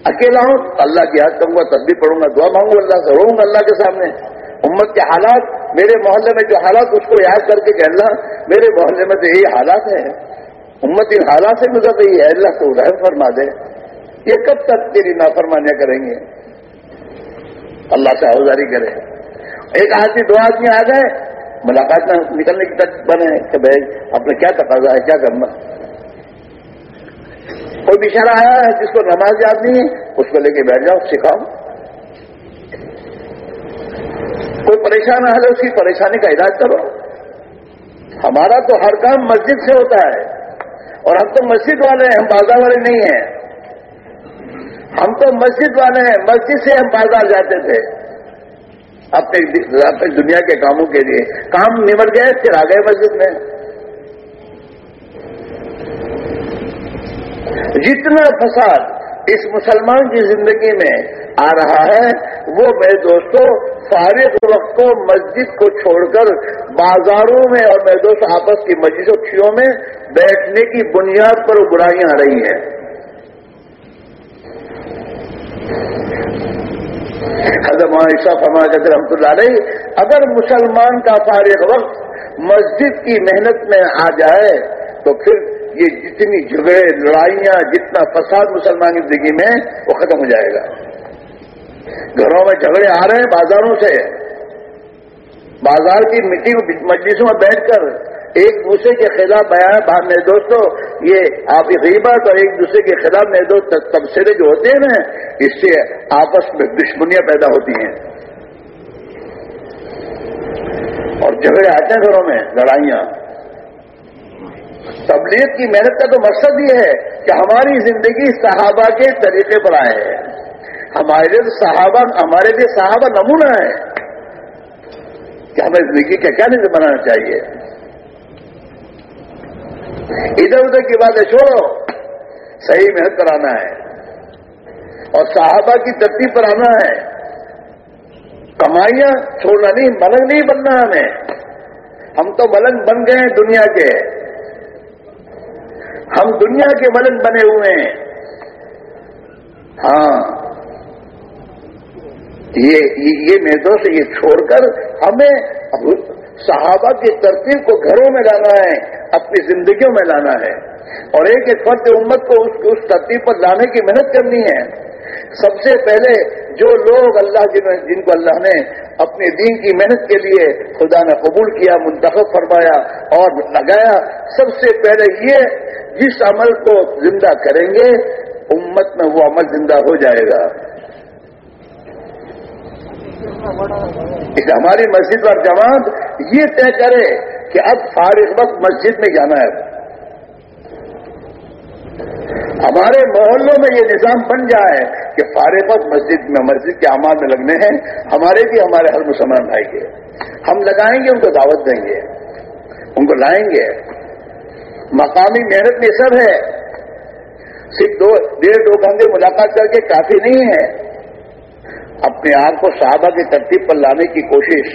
اکیلا ہوں اللہ کی یاد کروں گا تب بھی پڑھوں گا، دعا مانگوں اللہ سے روؤں گا، اللہ کے سامنے۔ امت کے حالات، میرے محلے میں جو حالات، اس کو یاد کر کے کہ اللہ، میرے محلے میں تو یہی حالات ہیں۔ امت ان حالات سے گزر رہی ہے، اللہ تو رحم فرما دے۔ یہ کب تک تیری نافرمانیاں کریں گے؟ اللہ سے اوزاری کرے۔ ایک آدمی، دو آدمی آ گئے، ملاقات میں نکلنے کی تک بنے کہ بھائی اپنے کیا تقاضا ہے، کیا کرنا؟ کوئی بچارا آیا ہے جس کو نماز یاد نہیں ہے، اس کو لے کے بیٹھ جاؤ، سکھاؤ۔ کوئی پریشان حال ہے اس کی پریشانی کا علاج کرو۔ ہمارا تو ہر کام مسجد سے ہوتا ہے۔ اور ہم تو مسجد والے ہیں، ہم بازار والے نہیں ہیں۔ ہم تو مسجد والے ہیں، مسجد سے ہم بازار جاتے تھے۔ اپنے اپنی دنیا کے کاموں کے لیے۔ کام نمٹ گئے، پھر آ گئے مسجد میں۔ جتنا فساد اس مسلمان کی زندگی میں آ رہا ہے، وہ میرے دوستوں فارغ وقت کو مسجد کو چھوڑ کر بازاروں میں اور میرے دوست آپس کی مسجدوں میں بیٹھنے کی بنیاد پر وہ برائیاں آ رہی ہیں۔ حضرت معاشہ فما قدر رحمۃ اللہ علیہ، اگر مسلمان کا فارغ وقت مسجد کی محنت میں آ جائے، تو پھر یہ جتنی جھگڑے لڑائیاں، جتنا فساد مسلمان کی زندگی میں، وہ ختم ہو جائے گا۔ گھروں میں جھگڑے آ رہے ہیں بازاروں سے۔ بازار کی میٹنگ مجلسوں میں بیٹھ کر ایک دوسرے کے خلاف بیان میرے دوستوں یہ آپ غیبت اور ایک دوسرے کے خلاف میرے دوست تبصرے جو ہوتے ہیں نا، اس سے آپس میں دشمنیاں پیدا ہوتی ہیں۔ اور جھگڑے آتے ہیں گھروں میں، لڑائیاں۔ تبلیغ کی محنت کا تو مقصد یہ ہے کہ ہماری زندگی صحابہ کے طریقے پر آئے ہیں ہمارے لیے صحابہ، ہمارے لیے صحابہ نمونہ ہے۔ کہ ہمیں زندگی کا کیا نہیں بنانا چاہیے؟ ادھر ادھر کی باتیں چھوڑو۔ صحیح محنت پر آنا ہے۔ اور صحابہ کی ترتیب پر آنا ہے۔ کمائیاں چھوڑنا نہیں، ملنگ نہیں بننا ہمیں۔ ہم تو ملنگ بن گئے ہیں دنیا کے۔ ہم دنیا کے ملنگ بنے ہوئے ہیں۔ ہاں۔ یہ یہ میدوں سے یہ چھوڑ کر ہمیں صحابہ کی ترتیب کو گھروں میں لانا ہے، اپنی زندگیوں میں لانا ہے۔ اور ایک ایک فرد امت کو اس اس ترتیب پر لانے کی محنت کرنی ہے۔ سب سے پہلے جو لوگ اللہ جن کو اللہ نے اپنے دین کی محنت کے لیے خدا نے قبول کیا، منتخب فرمایا اور لگایا، سب سے پہلے یہ جس عمل کو زندہ کریں گے، امت میں وہ عمل زندہ ہو جائے گا۔ ہماری مسجد اور جماعت یہ طے کرے کہ اب فارغ وقت مسجد میں جانا ہے۔ ہمارے محلوں میں یہ نظام بن جائے کہ فارغ وقت مسجد میں مسجد کے اعمال میں لگنے ہیں، ہمارے بھی ہمارے ہر مسلمان بھائی کے۔ ہم لگائیں گے، ان کو دعوت دیں گے۔ ان کو لائیں گے۔ مقامی محنت میں سب ہے۔ صرف دو، ڈیڑھ، دو گھنٹے ملاقات کر کے کافی نہیں ہے۔ اپنے آپ کو صحابہ کی ترتیب پر لانے کی کوشش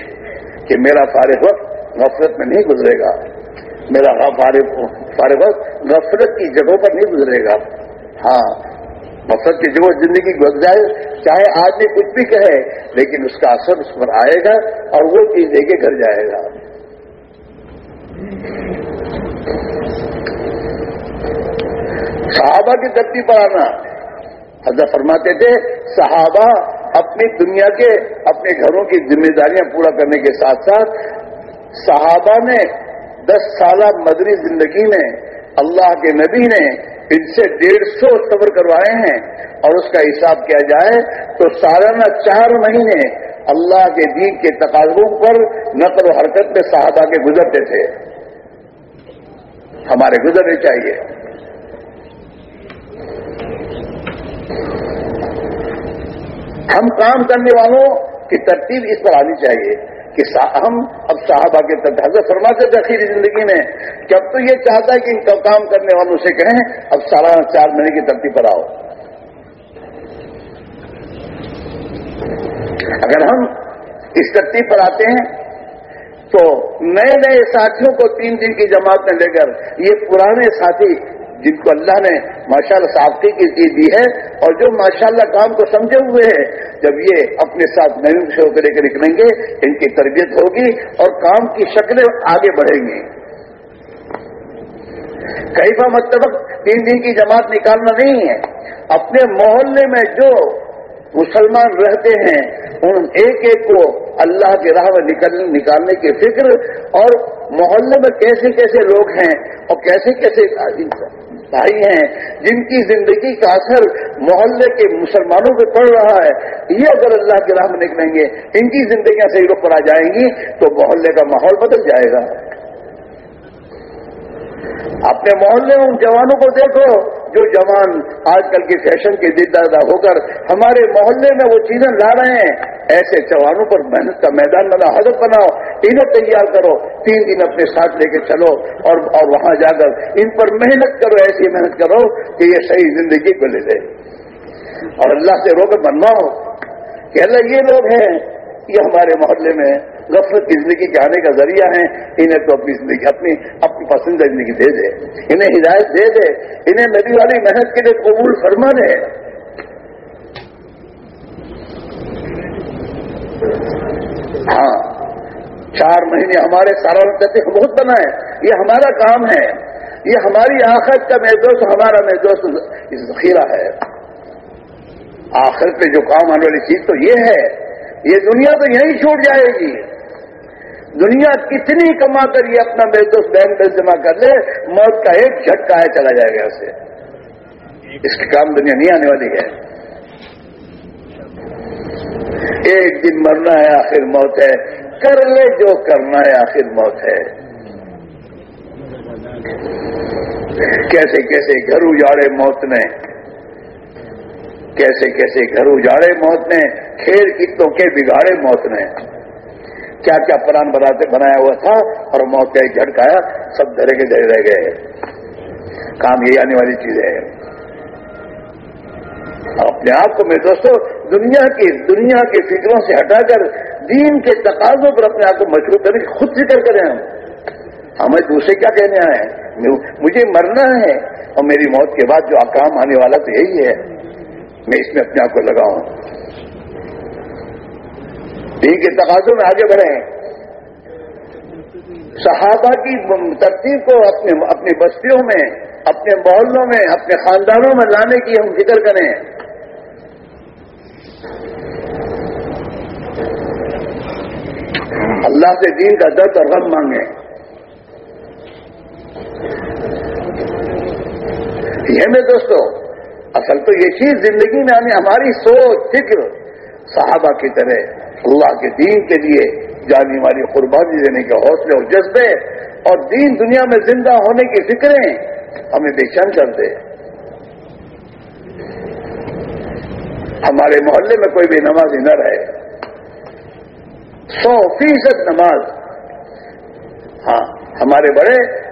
کہ میرا فارغ وقت نفرت میں نہیں گزرے گا۔ میرا فارغ فارغ وقت نفرت کی جگہوں پر نہیں گزرے گا۔ ہاں نفرت کی جگہ زندگی گزر جائے چاہے آدمی کچھ بھی کہے، لیکن اس کا اثر اس پر آئے گا اور وہ چیز لے کے گھر جائے گا۔ صحابہ کی ترتیب پر آنا۔ حضرت فرماتے تھے، صحابہ اپنی دنیا کے، اپنے گھروں کی ذمہ داریاں پورا کرنے کے ساتھ ساتھ صحابہ نے، دس سالہ مدری زندگی میں اللہ کے نبی نے ان سے ڈیڑھ سو سفر کروائے ہیں اور اس کا حساب کیا جائے تو سالانہ چار مہینے اللہ کے دین کے تقاضوں پر نقل و حرکت میں صحابہ کے گزرتے تھے۔ ہمارے گزرنے چاہیے۔ ہم کام کرنے والوں کی ترتیب اس پر آنی چاہیے کہ ہم اب صحابہ کے تحت حضرت فرماتے تھے اخیری زندگی میں کہ اب تو یہ چاہتا ہے کہ ان کام کرنے والوں سے کہیں، اب سالانہ چار مہینے کی ترتیب پر آؤ۔ اگر ہم اس ترتیب پر آتے ہیں، تو نئے نئے ساتھیوں کو تین دن کی جماعت میں لے کر یہ پرانے ساتھی جن کو اللہ نے ماشاء اللہ صافی کی چیز دی ہے اور جو ماشاء اللہ کام کو سمجھے ہوئے ہیں، جب یہ اپنے ساتھ نئے سے لے کے نکلیں گے، ان کی تربیت ہوگی اور کام کی شکلیں آگے بڑھیں گی کئی بار مطلب تین دن کی جماعت نکالنا نہیں ہے۔ اپنے محلے میں جو مسلمان رہتے ہیں، ان ایک ایک کو اللہ کے راہ میں نکالنے کی فکر اور محلے میں کیسے کیسے لوگ ہیں اور کیسے کیسے بھائی ہیں جن کی زندگی کا اثر محلے کے مسلمانوں پہ پڑ رہا ہے، یہ اگر اللہ کے راہ میں نکلیں گے، ان کی زندگیاں صحیح رخ پر آ جائیں گی، تو محلے کا ماحول بدل جائے گا۔ اپنے محلے ان جوانوں کو دیکھو جو جوان آج کل کے فیشن کے دل دادا ہو کر ہمارے محلے میں وہ چیزیں لا رہے ہیں۔ ایسے جوانوں پر محنت کا میدان بنا حضرت بناؤ، انہیں تیار کرو۔ تین دن اپنے ساتھ لے کے چلو اور اور وہاں جا کر ان پر محنت کرو، ایسی محنت کرو کہ یہ صحیح زندگی کو لے لے اور اللہ سے رو کر بنواؤ کہ اللہ یہ لوگ ہیں یہ ہمارے محلے میں غفلت کی زندگی کے آنے کا ذریعہ ہیں، انہیں تو اپنی زندگی، اپنی اپنی پسندیدہ زندگی دے دے۔ انہیں ہدایت دے دے۔ انہیں نبی والی محنت کے لیے قبول فرما دے۔ ہاں چار مہینے ہمارے سارا کرتے بہت بنا ہے۔ یہ ہمارا کام ہے۔ یہ ہماری آخرت کا محدود ہمارا محدود ذخیرہ ہے۔ آخرت پہ جو کام آنے والی چیز تو یہ ہے۔ یہ دنیا تو یہیں چھوٹ جائے گی۔ دنیا کتنی کما کر یہ اپنا دوست بینک میں جمع کر لے، موت کا ایک جھٹکا ہے، چلا جائے گا اسے۔ اس کے کام دنیا نہیں آنے والی ہے۔ ایک دن مرنا ہے، آخر موت ہے۔ کر لے جو کرنا ہے، آخر موت ہے۔ کیسے کیسے گھر اجاڑے موت نے؟ کیسے کیسے گھر اجاڑے موت نے؟ کھیل کتوں کے بگاڑے موت نے؟ کیا کیا پلان بناتے بنایا ہوا تھا اور موت کا ایک جھٹکایا، سب دھرے کے دھرے رہ گئے۔ کام یہ آنے والی چیز ہے۔ اپنے آپ کو میں دوستوں دنیا کی دنیا کے فکروں سے ہٹا کر دین کے تقاضوں پر اپنے آپ کو مشروع کرنے کی خود فکر کریں ہم۔ ہمیں دوسرے کیا کہنے آئے مجھے مرنا ہے اور میری موت کے بعد جو کام آنے والا تو یہی ہے۔ میں اس میں اپنے آپ کو لگاؤں۔ دین کے تقاضوں میں آگے بڑھیں صحابہ کی ترتیب کو اپنے اپنی بستیوں میں، اپنے محلوں میں، اپنے خاندانوں میں لانے کی ہم ذکر کریں۔ اللہ سے دین کا درد اور غم مانگیں۔ یہ میں دوستو، اصل تو یہ چیز زندگی میں ہمیں ہماری سوچ، فکر صحابہ کی طرح اللہ کے دین کے لیے جانی والی قربانی دینے کے حوصلے اور جذبے اور دین دنیا میں زندہ ہونے کی فکریں ہمیں بے چین کر دے۔ ہمارے محلے میں کوئی بھی نمازی نہ رہے۔ سو فیصد نماز۔ ہاں ہمارے بڑے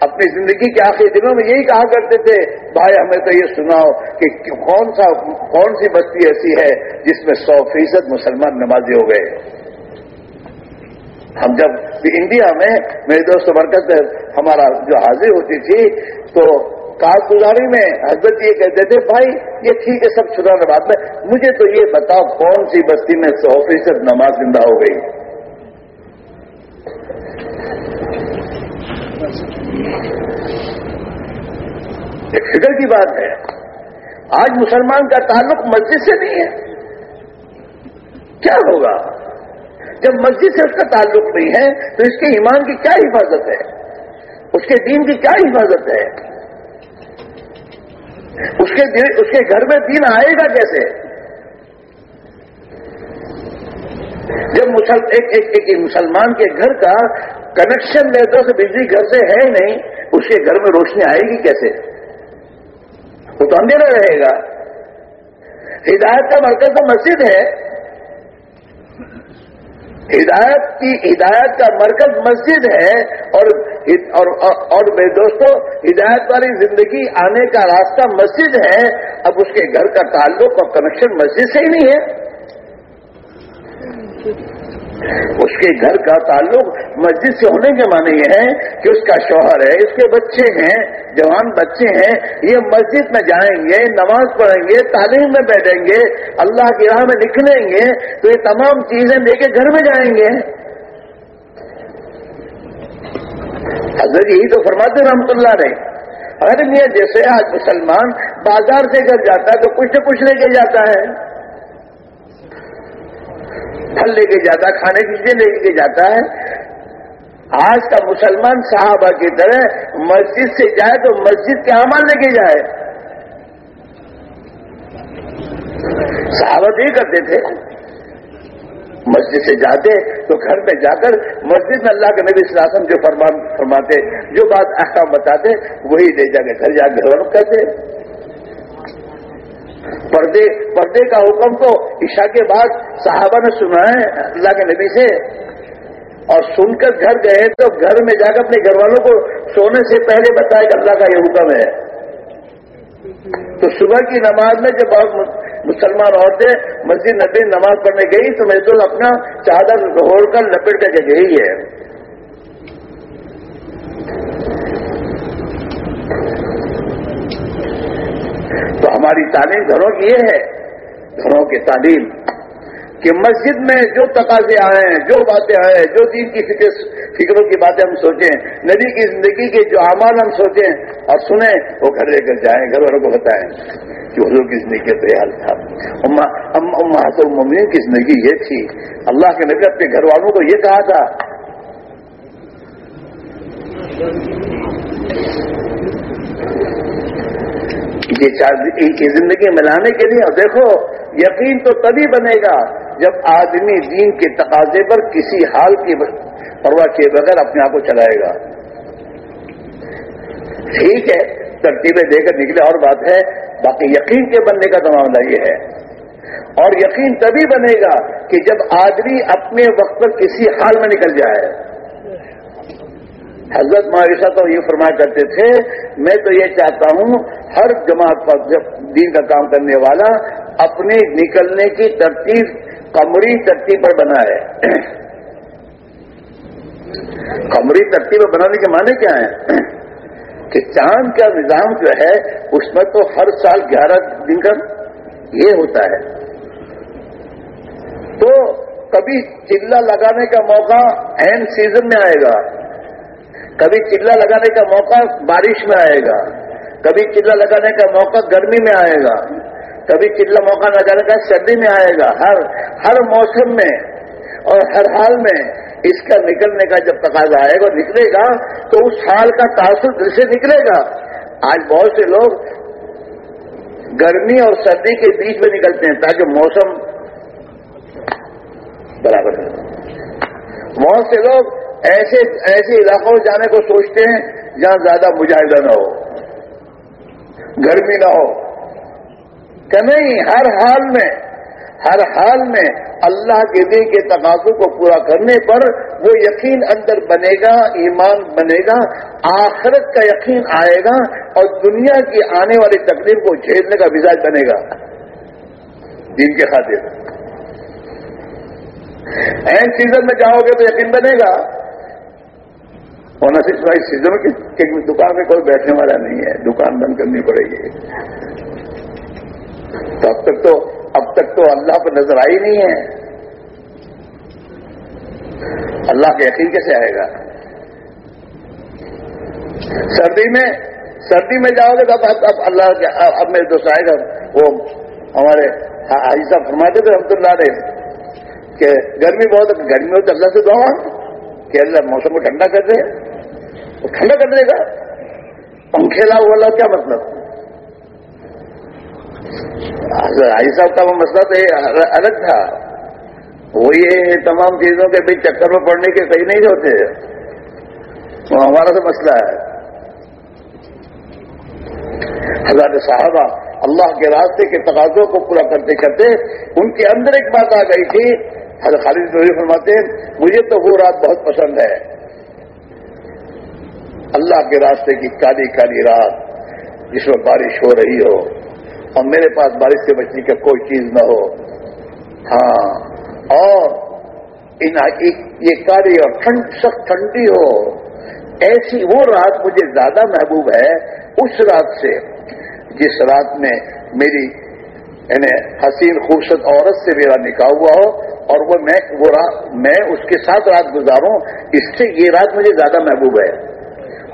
اپنی زندگی کے آخری دنوں میں یہی کہا کرتے تھے، بھائی، ہمیں تو یہ سناؤ کہ کون سا، کون سی بستی ایسی ہے جس میں سو فیصد مسلمان نمازی ہو گئے؟ ہم جب انڈیا میں، میرے دوست برکت ہمارا جو حاضر ہوتی تھی، تو کارگزاری میں حضرت یہ کہتے تھے، بھائی، یہ ٹھیک ہے، سب چھٹانے بات میں، مجھے تو یہ بتاؤ کون سی بستی میں سو فیصد نماز زندہ ہو گئی؟ ایک فکر کی بات ہے، آج مسلمان کا تعلق مسجد سے نہیں ہے۔ کیا ہوگا؟ جب مسجد سے اس کا تعلق نہیں ہے، تو اس کے ایمان کی کیا حفاظت ہے؟ اس کے دین کی کیا حفاظت ہے؟ اس کے اس کے گھر میں دین آئے گا کیسے؟ جب مسل، ایک ایک ایک مسلمان کے گھر کا کنیکشن لیتے سے بجلی گھر سے ہے ہی نہیں اس کے گھر میں روشنی آئے گی کیسے؟ وہ تو اندھیرا رہے گا۔ ہدایت کا مرکز تو مسجد ہے۔ ہدایت کی ہدایت کا مرکز مسجد ہے اور اور, اور میرے دوستوں ہدایت والی زندگی آنے کا راستہ مسجد ہے۔ اب اس کے گھر کا تعلق اور کنیکشن مسجد سے ہی نہیں ہے۔ اس کے گھر کا تعلق مسجد سے ہونے کے معنی یہ ہے کہ اس کا شوہر ہے، اس کے بچے ہیں، جوان بچے ہیں، یہ مسجد میں جائیں گے، نماز پڑھیں گے، تعلیم میں بیٹھیں گے، اللہ کی راہ میں نکلیں گے، تو یہ تمام چیزیں لے کے گھر میں جائیں گے۔ حضرت یہی تو فرماتے رحمت اللہ نے اگر میاں جیسے آج مسلمان بازار سے گھر جاتا ہے تو کچھ نہ کچھ لے کے جاتا ہے۔ پھل لے کے جاتا کھانے کی چیزیں لے کے جاتا ہے۔ آج کا مسلمان صحابہ کی طرح مسجد سے جائے تو مسجد کے عمل لے کے جائے۔ صحابہ یہ کرتے تھے۔ مسجد سے جاتے تو گھر پہ جا کر مسجد میں اللہ کے نبی وسلم جو فرمان فرماتے، جو بات احکام بتاتے، وہی لے جا کے گھر جا کے کہتے۔ پردے پردے کا حکم تو عشاء کے بعد صحابہ نے سنا ہے، اللہ کے نبی سے۔ اور سن کر گھر گئے تو گھر میں جا کر اپنے گھر والوں کو سونے سے پہلے بتایا کہ اللہ کا یہ حکم ہے۔ تو صبح کی نماز میں جب بہت مسلمان عورتیں مسجد نبی نماز پڑھنے گئی تو میں تو اپنا چادر اوڑھ کر لپیٹ کر کے گئی ہے۔ تو ہماری تعلیم گھروں کی یہ ہے۔ گھروں کی تعلیم کہ مسجد میں جو تقاضے آئے ہیں، جو باتیں آئے ہیں، جو دین کی فکر، فکروں کی باتیں ہم سوچیں، نبی کی زندگی کے جو اعمال ہم سوچیں، اور سنیں، وہ گھر لے کر جائیں، گھر والوں کو بتائیں کہ حضور کی زندگی کا تو حال تھا۔ اماحت المین کی زندگی یہ تھی۔ اللہ کے نبی اپنے گھر والوں کو یہ کہا تھا۔ ان کی زندگی میں لانے کے لیے۔ دیکھو، یقین تو تبھی بنے گا جب آدمی دین کے تقاضے پر کسی حال کی پرواہ کیے بغیر اپنے آپ کو چلائے گا۔ ٹھیک ہے، ترتیبیں دے کر نکلے۔ اور بات ہے، باقی یقین کے بننے کا تو معاملہ یہ ہے۔ اور یقین تبھی بنے گا کہ جب آدمی اپنے وقت پر کسی حال میں نکل جائے۔ حضرت معاشہ تو یہ فرمایا کرتے تھے، میں تو یہ چاہتا ہوں، ہر جماعت پر جب دین کا کام کرنے والا اپنے نکلنے کی ترتیب کمری ترتیب پر بنائے۔ کمری ترتیب پر بنانے کے معنی کیا ہے کہ چاند کا نظام جو ہے، اس میں تو ہر سال گیارہ دن کا یہ ہوتا ہے۔ تو کبھی چلا لگانے کا موقع اینڈ سیزن میں آئے گا۔ کبھی چلا لگانے کا موقع بارش میں آئے گا، کبھی چلا لگانے کا موقع گرمی میں آئے گا، کبھی چلا موقع لگانے کا سردی میں آئے گا، ہر ہر موسم میں اور ہر حال میں اس کا نکلنے کا جب تقاضا آئے گا نکلے گا تو اس حال کا تاثر دل سے نکلے گا۔ آج بہت سے لوگ گرمی اور سردی کے بیچ میں نکلتے ہیں تاکہ موسم برابر بہت سے لوگ ایسے ایسے علاقوں میں جانے کو سوچتے ہیں جہاں زیادہ مجاہدہ نہ ہو، گرمی نہ ہو۔ کہ نہیں، ہر حال میں، ہر حال میں اللہ کے دل کے تقاضوں کو پورا کرنے پر وہ یقین اندر بنے گا، ایمان بنے گا، آخرت کا یقین آئے گا اور دنیا کی آنے والی تکلیف کو جھیلنے کا مزاج بنے گا۔ دن کے خاطر۔ این سیزن میں جاؤ گے تو یقین بنے گا۔ ہونا صرف اس سیزن کہ دکان میں کوئی بیٹھنے والا نہیں ہے، دکان بند کرنی پڑے گی۔ تو اب تک تو اب تک تو اللہ پہ نظر آئی نہیں ہے۔ اللہ کے یقین کیسے آئے گا۔ سردی میں سردی میں جاؤ گے تو اب اللہ کے اب میرے دوست آئے گا، وہ ہمارے حاجی صاحب فرماتے تھے ہم تو نہ رہے کہ گرمی بہت گرمی ہو تو اللہ سے دعا کہ اللہ موسم کو ٹھنڈا کر دے۔ ٹھنڈا کر دے گا؟ پنکھے لاؤ والا، کیا مطلب؟ آئی صاحب کا وہ مسئلہ تو الگ تھا۔ وہ یہ تمام چیزوں کے بیچ چکر میں پڑنے کے صحیح نہیں ہوتے۔ وہ ہمارا تو مسئلہ ہے۔ حضرت صاحبہ اللہ کے راستے کے تقاضوں کو پورا کرتے کرتے ان کے اندر ایک بات آ گئی تھی۔ حضرت خالد فرماتے مجھے تو وہ رات بہت پسند ہے۔ اللہ کے راستے کی کالی کالی رات جس میں بارش ہو رہی ہو اور میرے پاس بارش سے بچنے کا کوئی چیز نہ ہو۔ ہاں اور یہ کالی اور ٹھنڈ، سخت ٹھنڈی ہو۔ ایسی وہ رات مجھے زیادہ محبوب ہے اس رات سے جس رات میں میری یعنی حسین خوبصورت عورت سے میرا نکاح ہوا ہو اور وہ میں، وہ رات، میں اس کے ساتھ رات گزاروں، اس سے یہ رات مجھے زیادہ محبوب ہے۔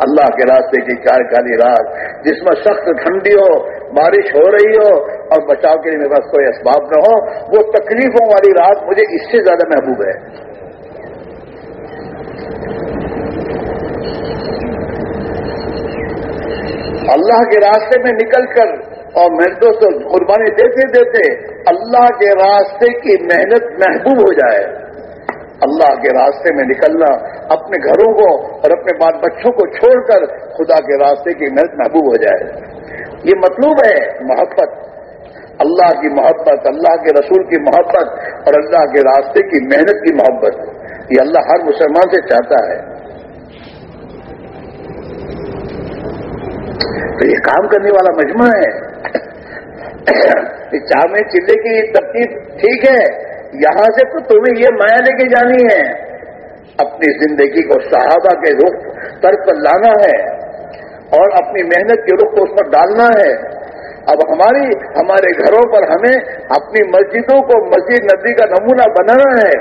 اللہ کے راستے کی کار کالی رات جس میں سخت ٹھنڈی ہو بارش ہو رہی ہو اور بچاؤ کے لیے میرے پاس کوئی اسباب نہ ہو، وہ تکلیفوں والی رات مجھے اس سے زیادہ محبوب ہے۔ اللہ کے راستے میں نکل کر اور محنتوں سے قربانی دیتے دیتے اللہ کے راستے کی محنت محبوب ہو جائے۔ اللہ کے راستے میں نکلنا، اپنے گھروں کو اور اپنے بال بچوں کو چھوڑ کر خدا کے راستے کی محنت محبوب ہو جائے۔ یہ مطلوب ہے محبت۔ اللہ کی محبت، اللہ کے رسول کی محبت اور اللہ کے راستے کی محنت کی محبت۔ یہ اللہ ہر مسلمان سے چاہتا ہے۔ تو یہ کام کرنے والا مجمع ہے۔ چار چلے کی ترتیب ٹھیک ہے۔ یہاں سے تو تمہیں یہ مایا لے کے جانی ہے اپنی زندگی کو صحابہ کے رخ تر پر لانا ہے اور اپنی محنت کے رخ کو اس پر ڈالنا ہے۔ اب ہماری ہمارے گھروں پر ہمیں اپنی مسجدوں کو مسجد ندی کا نمونہ بنانا ہے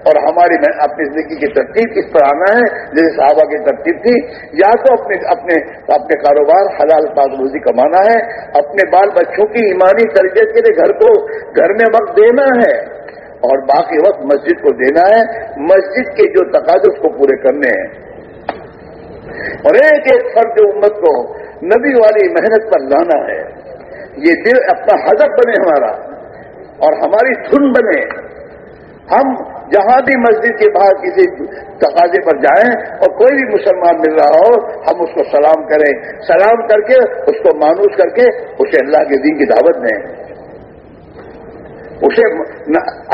اور ہماری اپنی زندگی کی ترتیب اس پر آنا ہے۔ جیسے صحابہ کی ترتیب تھی، یا تو اپنے اپنے اپنے کاروبار حلال پاک روزی کمانا ہے، اپنے بال بچوں کی ایمانی تربیت کے لیے گھر کو گھر میں وقت دینا ہے۔ اور باقی وقت مسجد کو دینا ہے، مسجد کے جو تقاضے اس کو پورے کرنے ہیں۔ اور ایک ایک فرد امت کو نبی والی محنت پر لانا ہے۔ یہ دل اپنا حضرت بنے ہمارا، اور ہماری دھن بنے۔ ہم جہاں بھی مسجد کے باہر کسی تقاضے پر جائیں اور کوئی بھی مسلمان مل رہا ہو، ہم اس کو سلام کریں۔ سلام کر کے، اس کو مانوس کر کے، اسے اللہ کے دین کی دعوت دیں۔ اسے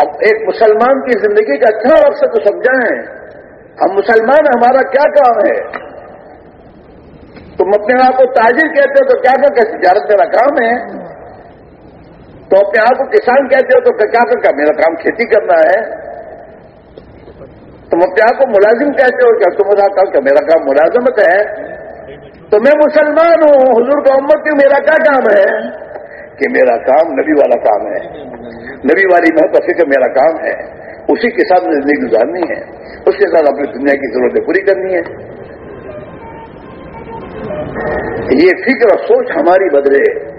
اب ایک مسلمان کی زندگی کا اچھا مقصد تو سمجھائیں ہم مسلمان ہمارا کیا کام ہے؟ تم اپنے آپ کو تاجر کہتے ہو تو کیا کر کے تجارت میرا کام ہے؟ تو اپنے آپ کو کسان کہتے ہو تو کیا کر کے میرا کام کھیتی کرنا ہے؟ تم اپنے آپ کو ملازم کہتے ہو کیا تم کہ میرا کام ملازمت ہے؟ تو میں مسلمان ہوں، حضور کا امت ہوں میرا کیا کام ہے؟ کہ میرا کام نبی والا کام ہے۔ نبی والی محبت فکر میرا کام ہے اسی کے ساتھ زندگی گزارنی ہے۔ اس کے ساتھ اپنی دنیا کی ضرورتیں پوری کرنی ہے یہ فکر اور سوچ ہماری بدلے۔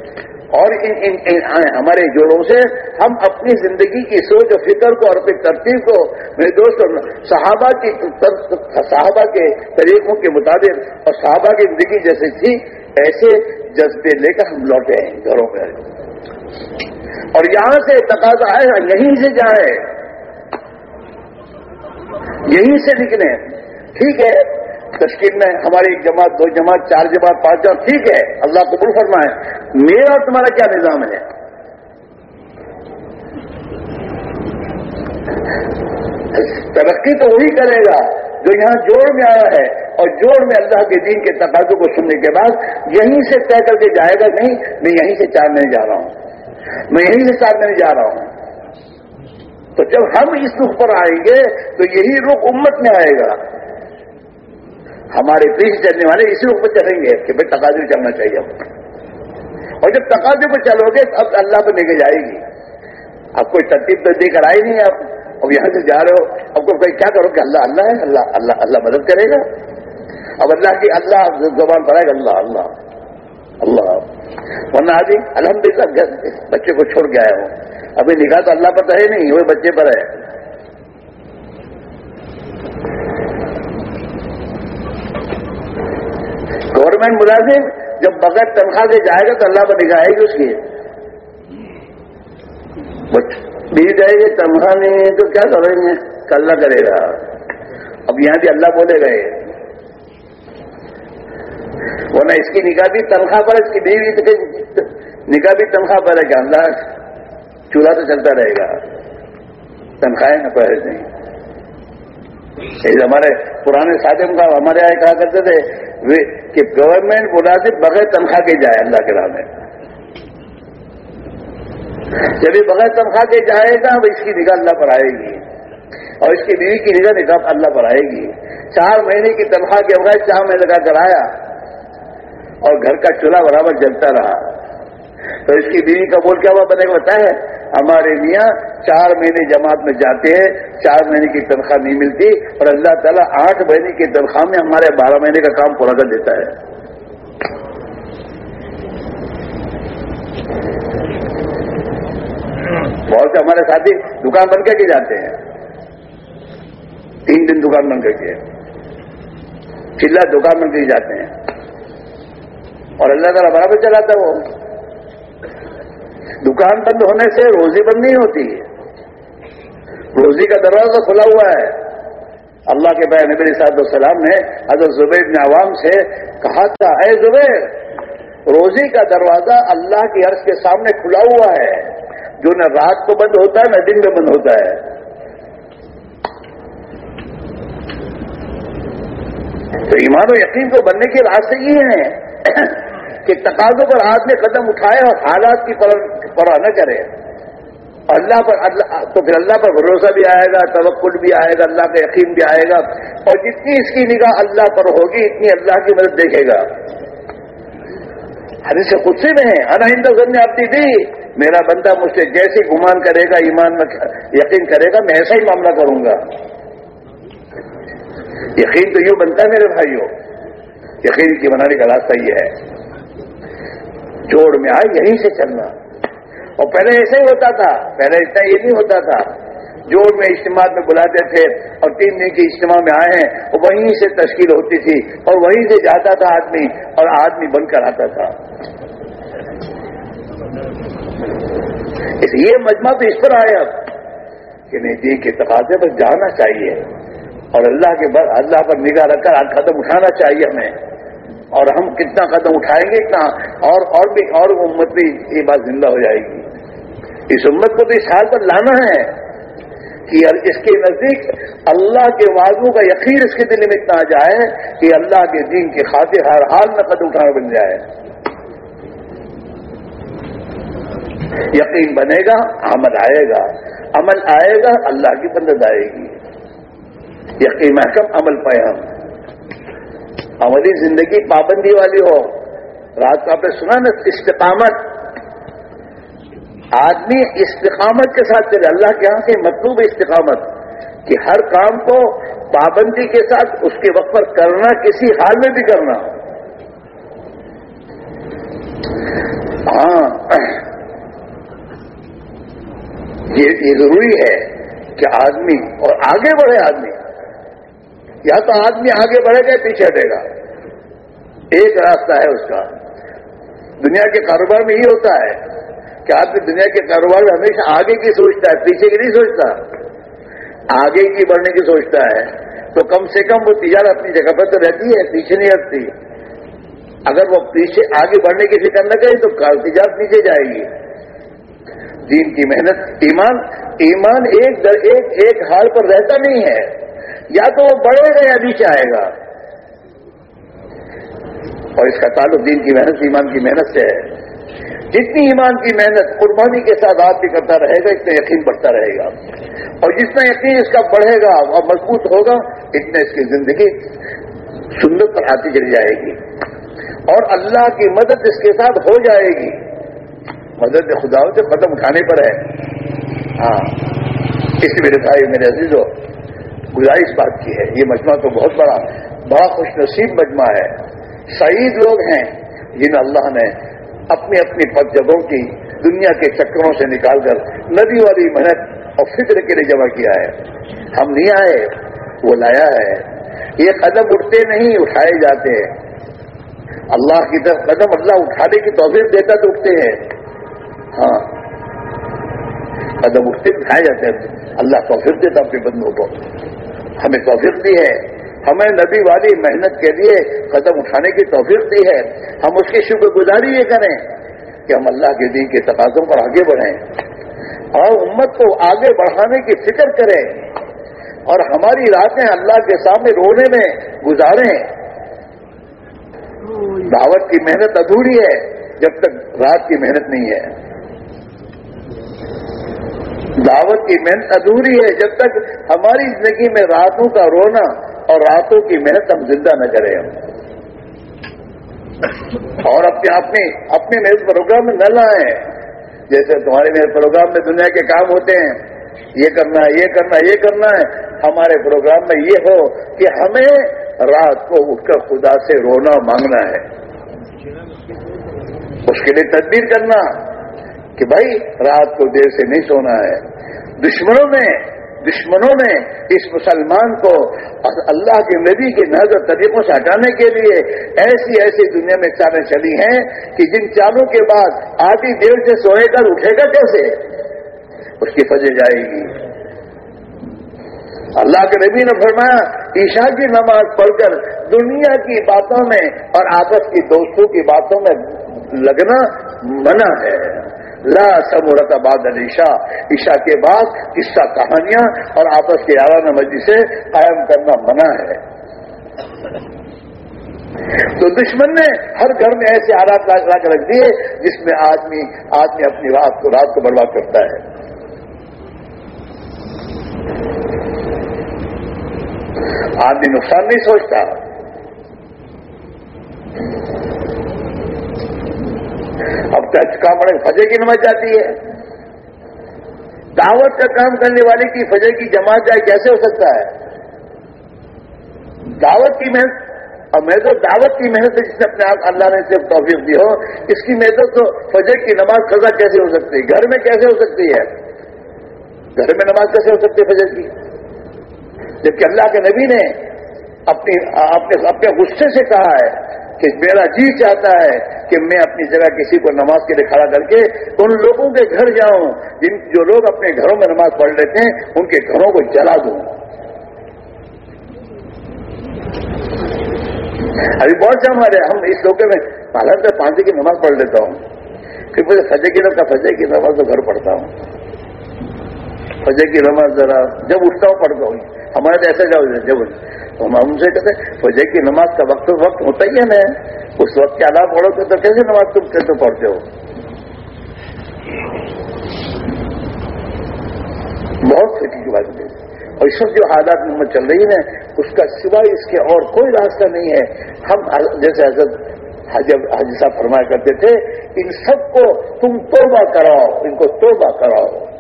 اور ان ان, ان ہمارے جوڑوں سے ہم اپنی زندگی کی سوچ اور فکر کو اور اپنی ترتیب کو میرے دوست صحابہ کی صحابہ کے طریقوں کے مطابق اور صحابہ کی زندگی جیسے تھی ایسے جذبے لے کر ہم لوٹے ہیں گھروں پہ۔ اور یہاں سے تقاضا ہے یہیں سے جائے یہیں سے نکلیں ٹھیک ہے۔ تشکیل میں ہماری ایک جماعت، دو جماعت، چار جماعت، پانچ جماعت، ٹھیک ہے۔ اللہ قبول فرمائے۔ میرا اور تمہارا کیا نظام ہے؟ ترقی تو وہی کرے گا جو یہاں جوڑ میں آیا ہے۔ اور جوڑ میں اللہ کے دین کے تقاضوں کو سننے کے بعد یہیں سے طے کر کے جائے گا، نہیں، میں یہیں سے چارنے جا رہا ہوں۔ میں یہیں سے چارنے جا رہا ہوں۔ تو جب ہم اس رخ پر آئیں گے تو یہی رخ امت میں آئے گا۔ ہمارے پیچھے چلنے والے اسی روپ پہ چلیں گے کہ بھائی تقاضے چلنا چاہیے اور جب تقاضے پہ چلو گے اب اللہ پہ لے کے جائے گی۔ اب کوئی ترتیب تو دے کر آئی نہیں آپ۔ اب یہاں سے جا رہے ہو۔ اب کو کیا کرو کہ اللہ اللہ ہے، اللہ اللہ اللہ مدد کرے گا۔ اب اللہ کی اللہ زبان پر آئے گا، اللہ اللہ اللہ۔ ورنہ آدمی الحمد للہ بچے کو چھوڑ کے آیا ہوں۔ ابھی نکاح تو اللہ پر تو ہے نہیں وہ بچے پر ہے۔ گورنمنٹ ملازم جب بغیر تنخواہ سے جائے گا تو اللہ پر نگاہ گی اس کی۔ دی جائے گی، تنخواہ نہیں ہے تو کیا کریں گے؟ اللہ کرے گا۔ اب یہاں بھی اللہ بولے گئے۔ ورنہ اس کی نگاہ بھی تنخواہ پر اس کی بیوی نگاہ بھی تنخواہ پر ہے کہ اللہ چولہا تو چلتا رہے گا۔ تنخواہیں نہ پڑے نہیں ہمارے پرانے ساتھی کا ہمارے یہاں کہا کرتے تھے کہ گورنمنٹ ملازم بغیر تنخواہ کے جائے اللہ کے راہ میں۔ جب یہ بغیر تنخواہ کے جائے گا اس کی نگاہ اللہ پر آئے گی۔ اور اس کی بیوی کی نگاہ نگاہ اللہ پر آئے گی۔ چار مہینے کی تنخواہ کے بغیر چار مہینے لگا کر آیا اور گھر کا چولہا برابر جلتا رہا۔ تو اس کی بیوی کا بول کیا ہوا بنے گا بتا ہے؟ ہمارے میاں چار مہینے جماعت میں جاتے ہیں، چار مہینے کی تنخواہ نہیں ملتی اور اللہ تعالیٰ آٹھ مہینے کی تنخواہ میں ہمارے بارہ مہینے کا کام پورا کر دیتا ہے۔ بہت سے ہمارے ساتھی دکان بند کر کے جاتے ہیں۔ تین دن دکان بند کر کے۔ چلا دکان بند کر کے جاتے ہیں۔ اور اللہ تعالیٰ برابر چلاتا ہے وہ۔ دکان بند ہونے سے روزی بند نہیں ہوتی روزی کا دروازہ کھلا ہوا ہے۔ اللہ کے بھائی نبی صاحب السلام نے حضرت زبیر نے عوام سے کہا تھا، اے زبیر، روزی کا دروازہ اللہ کی عرض کے سامنے کھلا ہوا ہے۔ جو نہ رات کو بند ہوتا ہے، نہ دن میں بند ہوتا ہے۔ تو ایمان و یقین کو بننے کے راستے یہ ہیں۔ کہ تقاضوں پر آدمی قدم اٹھائے اور حالات کی پرواہ نہ کرے۔ اللہ پر اللہ تو پھر اللہ پر بھروسہ بھی آئے گا، توکل بھی آئے گا، اللہ کا یقین بھی آئے گا۔ اور جتنی اس کی نگاہ اللہ پر ہوگی، اتنی اللہ کی مدد دیکھے گا۔ ہر سے خود سے نہیں انا ہند نے اپنی دی، میرا بندہ مجھ سے جیسے گمان کرے گا، ایمان میں یقین کرے گا، میں ایسا ہی معاملہ کروں گا۔ یقین تو یوں بنتا ہے میرے بھائیوں۔ یقین کی بنانے کا راستہ یہ ہے۔ جوڑ میں آئے، یہیں سے چلنا۔ اور پہلے ایسا ہی ہوتا تھا، پہلے اتنا یہ نہیں ہوتا تھا۔ جوڑ میں اجتماع میں بلاتے تھے اور تین دن کے اجتماع میں آئے ہیں وہ وہیں سے تشکیل ہوتی تھی، اور وہیں سے جاتا تھا آدمی، اور آدمی بن کر آتا تھا۔ اس یہ مجمع تو اس پر آئے اب، کہ نہیں جی، دین کے تقاضے پر جانا چاہیے، اور اللہ کے بعد اللہ پر نگاہ رکھ کر قدم اٹھانا چاہیے ہمیں۔ اور ہم کتنا قدم اٹھائیں گے، اتنا اور اور بھی، اور امت بھی یہ بات زندہ ہو جائے گی۔ اس امت کو تو اس حال پر لانا ہے کہ اس کے نزدیک اللہ کے وعدوں کا یقین اس کے دل میں اتنا آ جائے کہ اللہ کے دین کی خاطر ہر حال میں قدم اٹھانا بن جائے۔ یقین بنے گا، عمل آئے گا۔ عمل آئے گا، اللہ کی مدد آئے گی۔ یقین محکم، عمل پائے ہم عملی زندگی پابندی والی ہو۔ رات کو آپ نے سنا نا، استقامت۔ آدمی استقامت کے ساتھ چلے۔ اللہ کے یہاں سے مطلوب استقامت کہ ہر کام کو پابندی کے ساتھ اس کے وقت پر کرنا، کسی حال میں بھی کرنا۔ ہاں۔ یہ ضروری ہے کہ آدمی اور آگے بڑھے آدمی یا تو آدمی آگے بڑھے گا پیچھے ہٹے گا۔ ایک راستہ ہے اس کا۔ دنیا کے کاروبار میں یہ ہوتا ہے کہ آدمی دنیا کے کاروبار میں ہمیشہ آگے کی سوچتا ہے، پیچھے کی نہیں سوچتا۔ آگے کی بڑھنے کی سوچتا ہے۔ تو کم سے کم وہ تجارت اپنی جگہ پر تو رہتی ہے، پیچھے نہیں ہٹتی۔ اگر وہ پیچھے آگے بڑھنے کی فکر نہ کرے تو تجارت نیچے جائے گی۔ دین کی محنت، ایمان ایمان ایک در، ایک ایک حال پر رہتا نہیں ہے۔ یا تو وہ بڑھے گا یا نیچے آئے گا۔ اور اس کا تعلق دین کی محنت ایمان کی محنت سے ہے۔ جتنی ایمان کی محنت قربانی کے ساتھ آدمی کرتا رہے گا، اتنا یقین بڑھتا رہے گا۔ اور جتنا یقین اس کا بڑھے گا، اور مضبوط ہوگا، اتنا اس کی زندگی سندر پر آتی چلی جائے گی۔ اور اللہ کی مدد اس کے ساتھ ہو جائے گی۔ مدد خدا سے قدم اٹھانے پر ہے۔ ہاں۔ اس میرے بھائی، میرے عزیز ہو گزارش بات کی ہے۔ یہ مجمع تو بہت بڑا بڑا خوش نصیب مجمع ہے۔ سعید لوگ ہیں جن اللہ نے اپنی اپنی پد جگہوں کی، دنیا کے چکروں سے نکال کر ندی والی محنت اور فکر کے لیے جمع کیا ہے۔ ہم نہیں آئے، وہ لایا ہے۔ یہ قدم اٹھتے نہیں، اٹھائے جاتے ہیں۔ اللہ کی طرف قدم اللہ اٹھانے کی توفیق دیتا تو اٹھتے ہیں۔ ہاں قدم اٹھتے اٹھائے جاتے ہیں۔ اللہ توفیق دیتا اپنے بندوں کو ہمیں توفیق دی ہے۔ ہمیں نبی والی محنت کے لیے قدم اٹھانے کی توفیق دی ہے۔ ہم اس کی شکر گزاری یہ کریں کہ ہم اللہ کے دین کے تقاضوں پر آگے بڑھیں اور امت کو آگے بڑھانے کی فکر کریں اور ہماری راتیں اللہ کے سامنے رونے میں گزاریں۔ دعوت کی محنت ادھوری ہے، جب تک رات کی محنت نہیں ہے۔ دعوت کی محنت ادھوری ہے، جب تک ہماری زندگی میں راتوں کا رونا اور راتوں کی محنت ہم زندہ نہ کریں ہم۔ اور اپنے اپنے اپنے محنت پروگرام میں نہ لائیں۔ جیسے تمہارے میرے پروگرام میں دنیا کے کام ہوتے ہیں، یہ کرنا ہے، یہ کرنا ہے، یہ کرنا ہے۔ ہمارے پروگرام میں یہ ہو کہ ہمیں رات کو اٹھ کر خدا سے رونا مانگنا ہے۔ اس کے لیے تدبیر کرنا۔ کہ بھائی رات کو دیر سے نہیں سونا ہے۔ دشمنوں نے دشمنوں نے اس مسلمان کو اللہ کے نبی کے نظر طریقوں سے ہٹانے کے لیے ایسی ایسی دنیا میں چالیں چلی ہیں کہ جن چالوں کے بعد آدھی دیر سے سوئے کر اٹھے گا کیسے؟ اس کی فجے جائے گی۔ اللہ کے نبی نے فرمایا، عشاء کی نماز پڑھ کر دنیا کی باتوں میں اور آپس کی دوستوں کی باتوں میں لگنا منع ہے۔ لا سمورت آباد علیشا عشاء کے بعد قصہ کہانیاں اور آپس کے یارانہ مجلس سے قائم کرنا منع ہے۔ تو دشمن نے ہر گھر میں ایسے آلات لا کر رکھ دیے جس میں آدمی آدمی اپنی رات کو رات کو برباد کرتا ہے۔ آدمی نقصان نہیں سوچتا۔ اب کام بڑے فجے کی نماز جاتی ہے۔ دعوت کا کام کرنے والے کی فجے کی جماعت جائے کیسے ہو سکتا ہے؟ دعوت کی محنت، اور میں تو دعوت کی محنت جس نے اپنے آپ اللہ نے صرف توفیق دی ہو، اس کی محنت تو فجر کی نماز قضا کیسے ہو سکتی ہے؟ گھر میں کیسے ہو سکتی ہے؟ گھر میں نماز کیسے ہو سکتی ہے فجر کی؟ جبکہ اللہ کے نبی نے اپنی، اپنے اپنے غصے سے کہا ہے کہ میرا جی چاہتا ہے کہ میں اپنی جگہ کسی کو نماز کے لیے کھڑا کر کے ان لوگوں کے گھر جاؤں، جن جو لوگ اپنے گھروں میں نماز پڑھ لیتے ہیں، ان کے گھروں کو جلا دوں۔ ابھی بہت سے ہمارے ہم اس لوگے میں پالر سے پانچ کی نماز پڑھ لیتا ہوں۔ پھر مجھے سجے کی نماز سجے کی نماز تو گھر پڑھتا ہوں۔ فجر کی نماز ذرا جب اٹھتا ہوں پڑھتا ہوں ہمارے تو ایسے جاؤ جب تو ہم ان سے کہتے فجر کی نماز کا وقت وقت ہوتا ہی ہے۔ نا اس وقت کے علاوہ پڑھو تو کیسے نماز تم کیسے پڑھتے ہو؟ بہت فکر کی بات ہے اور اس وقت جو حالات میں چل رہی ہیں، اس کا سوائے اس کے اور کوئی راستہ نہیں ہے۔ ہم جیسے حضرت جب حاجی صاحب فرمایا کرتے تھے، ان سب کو تم توبہ کراؤ، ان کو توبہ کراؤ۔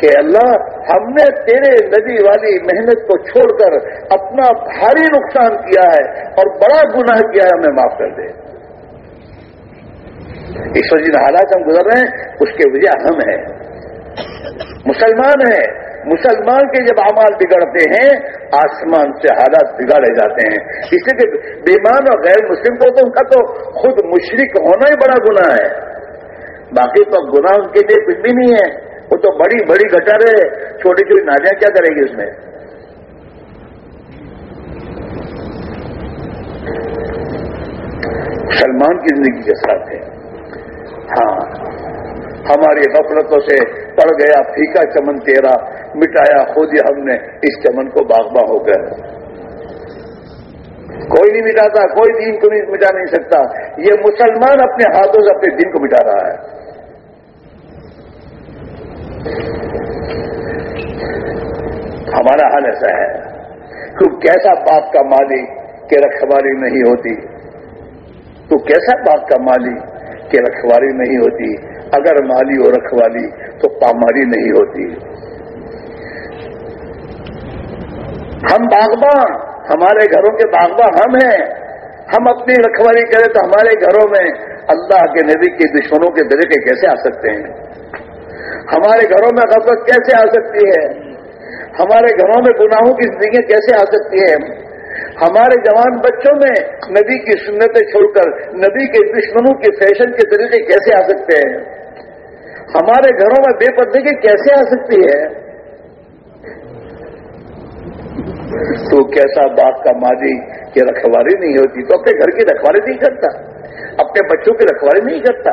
کہ اللہ ہم نے تیرے ندی والی محنت کو چھوڑ کر اپنا بھاری نقصان کیا ہے اور بڑا گناہ کیا ہے ہمیں معاف کر دے۔ اس وجہ حالات ہم گزر رہے ہیں، اس کے وجہ ہم ہیں۔ مسلمان ہیں۔ مسلمان کے جب اعمال بگڑتے ہیں، آسمان سے حالات بگاڑے جاتے ہیں۔ اس لیے کہ بیمان اور غیر مسلم کو تو ان کا تو خود مشرق ہونا ہی بڑا گناہ ہے۔ باقی تو گناہ ان کے لیے کچھ بھی نہیں ہے۔ وہ تو بڑی بڑی گٹر ہے، چھوٹی چھوٹی نالیاں کیا کرے گی اس میں؟ سلمان کی زندگی کے ساتھ ہے۔ ہاں ہماری غفلتوں سے پڑ گیا پھیکا چمن تیرا، مٹایا خود ہی ہم نے، اس چمن کو باغباں ہو گیا کوئی نہیں مٹاتا، کوئی دین کو نہیں، مٹا نہیں سکتا۔ یہ مسلمان اپنے ہاتھوں سے اپنے دین کو مٹا رہا ہے۔ ہمارا حال ایسا ہے تو کیسا باپ کا مالی کہ رکھواری نہیں ہوتی؟ تو کیسا باپ کا مالی کہ رکھواری نہیں ہوتی؟ اگر مالی اور رکھوالی تو پاماری نہیں ہوتی۔ ہم باغبان، ہمارے گھروں کے باغبان ہم ہیں۔ ہم اپنی رکھوالی کریں تو ہمارے گھروں میں اللہ کے نبی کے دشمنوں کے طریقے کیسے آ سکتے ہیں؟ ہمارے گھروں میں غفلت کیسے آ سکتی ہے؟ ہمارے گھروں میں گناہوں کی زندگی کیسے آ سکتی ہے؟ ہمارے جوان بچوں میں نبی کی سنتیں چھوڑ کر، نبی کے دشمنوں کے فیشن کے طریقے کیسے آ سکتے ہیں؟ ہمارے گھروں میں بے پردگی کیسے آ سکتی ہے؟ تو کیسا باپ کا ماضی کی رکھواری نہیں ہوتی، تو اپنے گھر کی رکھواری نہیں کرتا، اپنے بچوں کی رکھواری نہیں کرتا،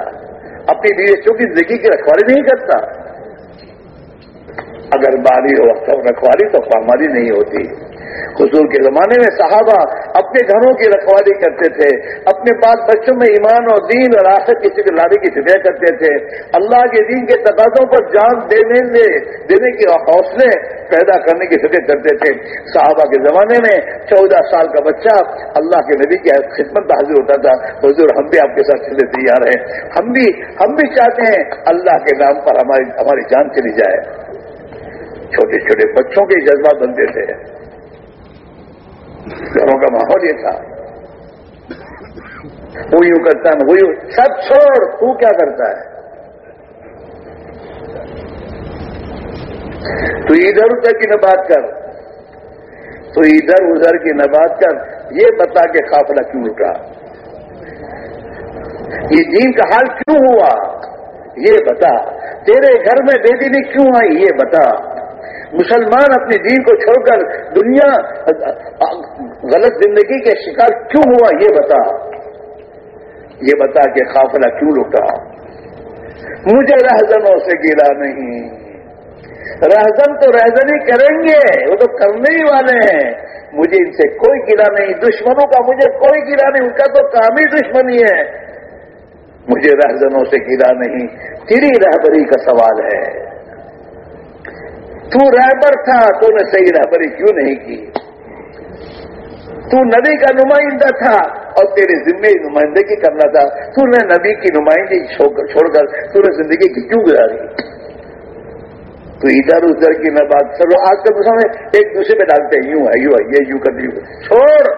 اپنی بیویوں کی زندگی کی رکھواری نہیں کرتا۔ اگر باری ہو رکھواری تو پاماری نہیں ہوتی۔ حضور کے زمانے میں صحابہ اپنے گھروں کی رکھوالی کرتے تھے، اپنے بال بچوں میں ایمان اور دین اور آخر کی لانے کی فکر کرتے تھے۔ اللہ کے دین کے تقاضوں پر جان دینے دینے کے حوصلے پیدا کرنے کی فکر کرتے تھے۔ صحابہ کے زمانے میں چودہ سال کا بچہ اللہ کے نبی کی خدمت میں حاضر ہوتا تھا۔ حضور ہم بھی آپ کے ساتھ چلے تیار ہیں۔ ہم بھی ہم بھی چاہتے ہیں اللہ کے نام پر ہماری ہماری جان چلی جائے۔ چھوٹے چھوٹے بچوں کے جذبات بنتے تھے۔ گھروں کا ماحول یہ تھا۔ وہ یوں کرتا ہے، وہ یوں، سب چھوڑ، تو کیا کرتا ہے؟ تو ادھر ادھر کی نہ بات کر۔ تو ادھر ادھر کی نہ بات کر۔ یہ بتا کہ قافلہ کیوں اٹھا یہ دین کا حال کیوں ہوا؟ یہ بتا۔ تیرے گھر میں بے دینی کیوں آئی؟ یہ بتا۔ مسلمان اپنی دین کو چھوڑ کر دنیا، غلط زندگی کے شکار کیوں ہوا؟ یہ بتا۔ یہ بتا کہ قافلہ کیوں لٹا مجھے رہزنوں سے گلا نہیں۔ رہزن تو رہزنی کریں گے، وہ تو کرنے ہی والے ہیں۔ مجھے ان سے کوئی گلا نہیں۔ دشمنوں کا مجھے کوئی گلا نہیں، ان کا تو کام ہی دشمنی ہے۔ مجھے رہزنوں سے گلا نہیں۔ تیری رہبری کا سوال ہے۔ تو رہبر تھا، تو نے صحیح رہبری کیوں نہیں کی؟ تو نبی کا نمائندہ تھا اور تیرے ذمے نمائندگی کرنا تھا۔ تو نے نبی کی نمائندگی چھوڑ کر تو نے زندگی کی کیوں گزاری؟ تو ادھر ادھر کی نہ بات چلو آج کل تو ایک دوسرے پہ ڈالتے ہیں۔ یوں ہے یوں ہے، یہ یوں کر چھوڑ!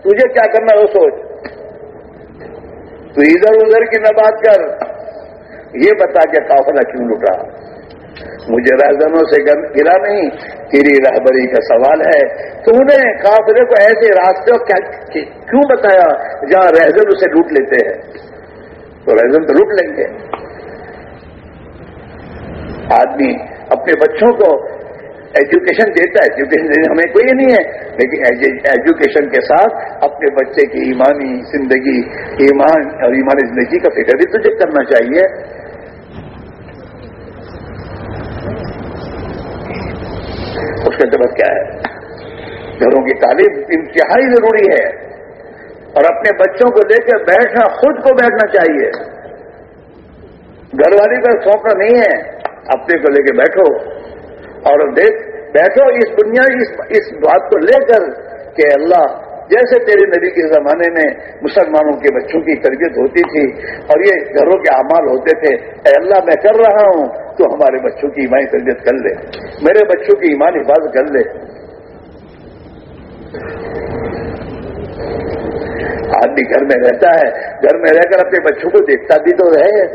تجھے کیا کرنا وہ سوچ۔ تو ادھر ادھر کی نہ بات کر۔ یہ بتا کہ قافلہ کیوں لٹا مجھے رہزنوں سے گرا نہیں، تیری رہبری کا سوال ہے۔ تو انہیں کافرے کو ایسے راستے کیوں بتایا؟ جہاں رہزن اسے لوٹ لیتے ہیں۔ تو رہزن تو لوٹ لیں گے۔ آدمی اپنے بچوں کو ایجوکیشن دیتا ہے۔ ایجوکیشن دینے ہمیں کوئی نہیں ہے، لیکن ایجوکیشن کے ساتھ اپنے بچے کی ایمانی زندگی، ایمان اور ایمانی زندگی کا فکر بھی تجھے کرنا چاہیے۔ اس کا سبب کیا ہے؟ گھروں کی تعلیم انتہائی ضروری ہے اور اپنے بچوں کو لے کے بیٹھنا خود کو بیٹھنا چاہیے۔ گھر والی کا سونپنا نہیں ہے، اپنے کو لے کے بیٹھو۔ اور دیکھ، بیٹھو، اس دنیا اس بات کو لے کر کہ اللہ جیسے تیرے نبی کے زمانے میں مسلمانوں کے بچوں کی تربیت ہوتی تھی اور یہ گھروں کے اعمال ہوتے تھے، اے اللہ میں کر رہا ہوں، تو ہمارے بچوں کی ایمانی تربیت کر لے، میرے بچوں کی ایمان حفاظت کر لے۔ آدمی گھر میں رہتا ہے، گھر میں رہ کر اپنے بچوں کو دیکھتا بھی تو رہے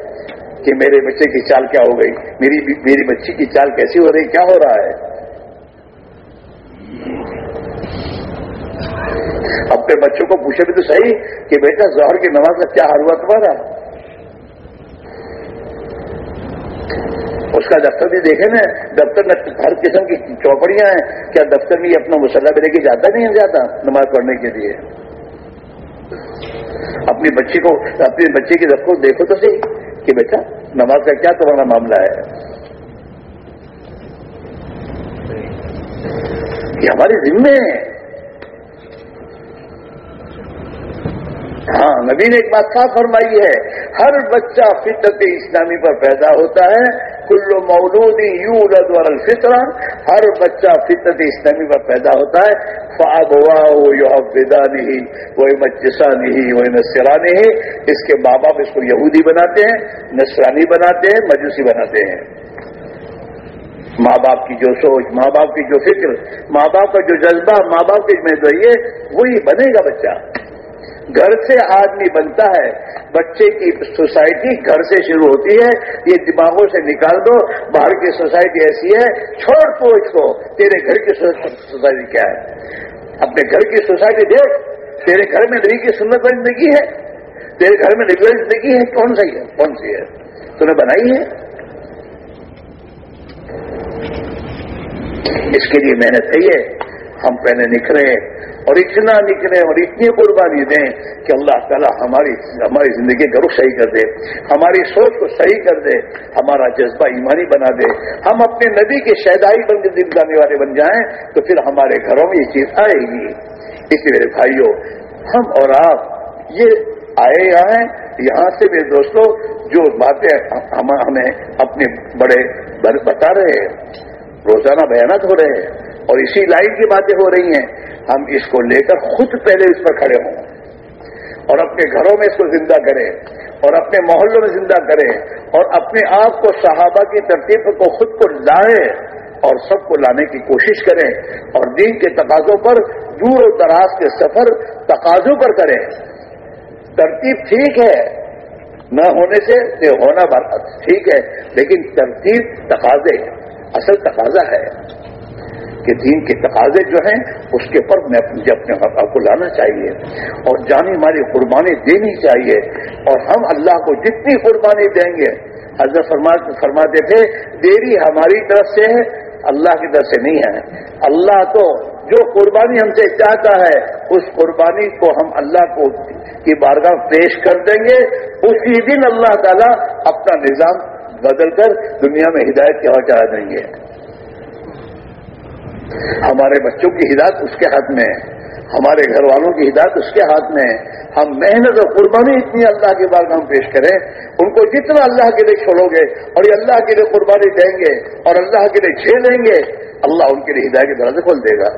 کہ میرے بچے کی چال کیا ہو گئی، میری میری بچی کی چال کیسی ہو رہی، کیا ہو رہا ہے؟ اپنے بچوں کو پوچھے بھی تو صحیح کہ بیٹا ظہر کی نماز کا کیا حال ہوا تمہارا اس کا دفتر بھی دیکھے نا، دفتر میں ہر قسم کی چوپڑیاں ہیں، کیا دفتر میں اپنا مسلح بھی لے کے جاتا نہیں جاتا نماز پڑھنے کے لیے؟ اپنی بچی کو، اپنی بچی کی دفتر دیکھو تو صحیح کہ بیٹا نماز کا کیا تمہارا معاملہ ہے؟ یہ ہماری ذمے ہے۔ ہاں نبی نے ایک بات صاف فرمائی ہے، ہر بچہ فطرت اسلامی پر پیدا ہوتا ہے کلو مولودی یو ردور الفطرہ، ہر بچہ فطرت اسلامی پر پیدا ہوتا ہے فاغ ہوا وہ یو ودا نہیں وہ مجسا نہیں وہ نسرا نہیں اس کے ماں باپ اس کو یہودی بناتے ہیں نسرانی بناتے ہیں، مجوسی بناتے ہیں۔ ماں باپ کی جو سوچ ماں باپ کی جو فکر ماں باپ کا جو جذبہ ماں باپ کی میں وہی بنے گا بچہ۔ گھر سے آدمی بنتا ہے، بچے کی سوسائٹی گھر سے شروع ہوتی ہے، یہ دماغوں سے نکال دو، باہر کی سوسائٹی ایسی ہے، چھوڑ تو اس کو، تیرے گھر کی سوسائٹی کیا ہے؟ اپنے گھر کی سوسائٹی دیکھ، تیرے گھر میں نبی کی سنت پر زندگی ہے، تیرے گھر میں نبی زندگی ہے، کون سی ہے؟ کون سی ہے؟ تو نے بنائی ہے۔ اس کے لیے محنت چاہیے ہم پہلے نکھرے اور اتنا نکلے اور اتنی قربانی دیں کہ اللہ تعالیٰ ہماری ہماری زندگی کا صحیح کر دے، ہماری سوچ کو صحیح کر دے، ہمارا جذبہ ایمانی بنا دے۔ ہم اپنے نبی کے شہدائی بن کے دل جانے والے بن جائیں تو پھر ہمارے گھروں میں یہ چیز آئے گی۔ اس لیے میرے بھائیوں ہم اور آپ یہ آئے آئے یہاں سے میرے دوستوں جو باتیں ہمیں اپنے بڑے بتا رہے ہیں۔ روزانہ بیانات ہو رہے ہیں اور اسی لائن کی باتیں ہو رہی ہیں۔ ہم اس کو لے کر خود پہلے اس پر کھڑے ہوں۔ اور اپنے گھروں میں اس کو زندہ کریں، اور اپنے محلوں میں زندہ کریں، اور اپنے آپ کو صحابہ کی ترتیب کو خود کو لائیں اور سب کو لانے کی کوشش کریں، اور دین کے تقاضوں پر، دور و دراز کے سفر تقاضوں پر کریں۔ ترتیب ٹھیک ہے، نہ ہونے سے ہونا ٹھیک ہے، لیکن ترتیب تقاضے اصل تقاضا ہے۔ کہ دین کے تقاضے جو ہیں، اس کے پر میں اپنے آپ کو لانا چاہیے اور جانی ہماری قربانی دینی چاہیے اور ہم اللہ کو جتنی قربانی دیں گے۔ حضرت فرماتے تھے، دیری ہماری طرف سے ہے، اللہ کی طرف سے نہیں ہے۔ اللہ تو جو قربانی ہم سے چاہتا ہے، اس قربانی کو ہم اللہ کو کی بارگاہ پیش کر دیں گے۔ اسی دن اللہ تعالیٰ اپنا نظام بدل کر دنیا میں ہدایت کے چاہ دیں گے ہمارے بچوں کی ہدایت اس کے ہاتھ میں ہے، ہمارے گھر والوں کی ہدایت اس کے ہاتھ میں ہے۔ ہم محنت اور قربانی اتنی اللہ کے بار ہم پیش کریں، ان کو جتنا اللہ کے لیے چھوڑو گے اور یہ اللہ کے لیے قربانی دیں گے اور اللہ کے لیے چھیڑ گے، اللہ ان کے لیے ہدایت کے دروازے کھول دے گا۔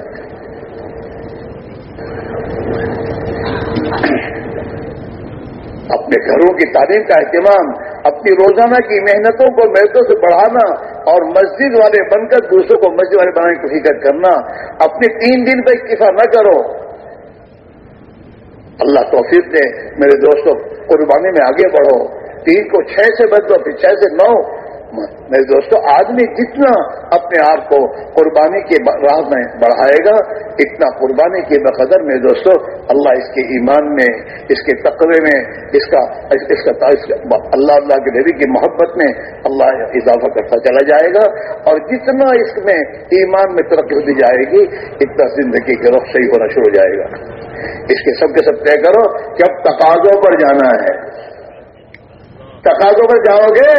اپنے گھروں کی تعلیم کا اہتمام، اپنی روزانہ کی محنتوں کو محنتوں سے بڑھانا اور مسجد والے بن کر دوسروں کو مسجد والے بنانے کی فکر کرنا، اپنے تین دن پہ اکتفا نہ کرو۔ اللہ توفیق نے میرے دوستوں قربانی میں آگے بڑھو۔ تین کو چھ سے بدلو، پھر چھ سے نو میرے دوستو، آدمی جتنا اپنے آپ کو قربانی کے راہ میں بڑھائے گا، اتنا قربانی کے بقدر، میرے دوستو، اللہ اس کے ایمان میں، اس کے تقوی میں، اس کا اس کا اللہ اللہ کے نبی کی محبت میں اللہ اضافہ کرتا چلا جائے گا اور جتنا اس میں ایمان میں ترقی دی جائے گی، اتنا زندگی کے رخ صحیح ہونا شروع ہو جائے گا۔ اس کے سب کے سب طے کرو کہ اب تقاضوں پر جانا ہے۔ تقاضوں پر جاؤ گے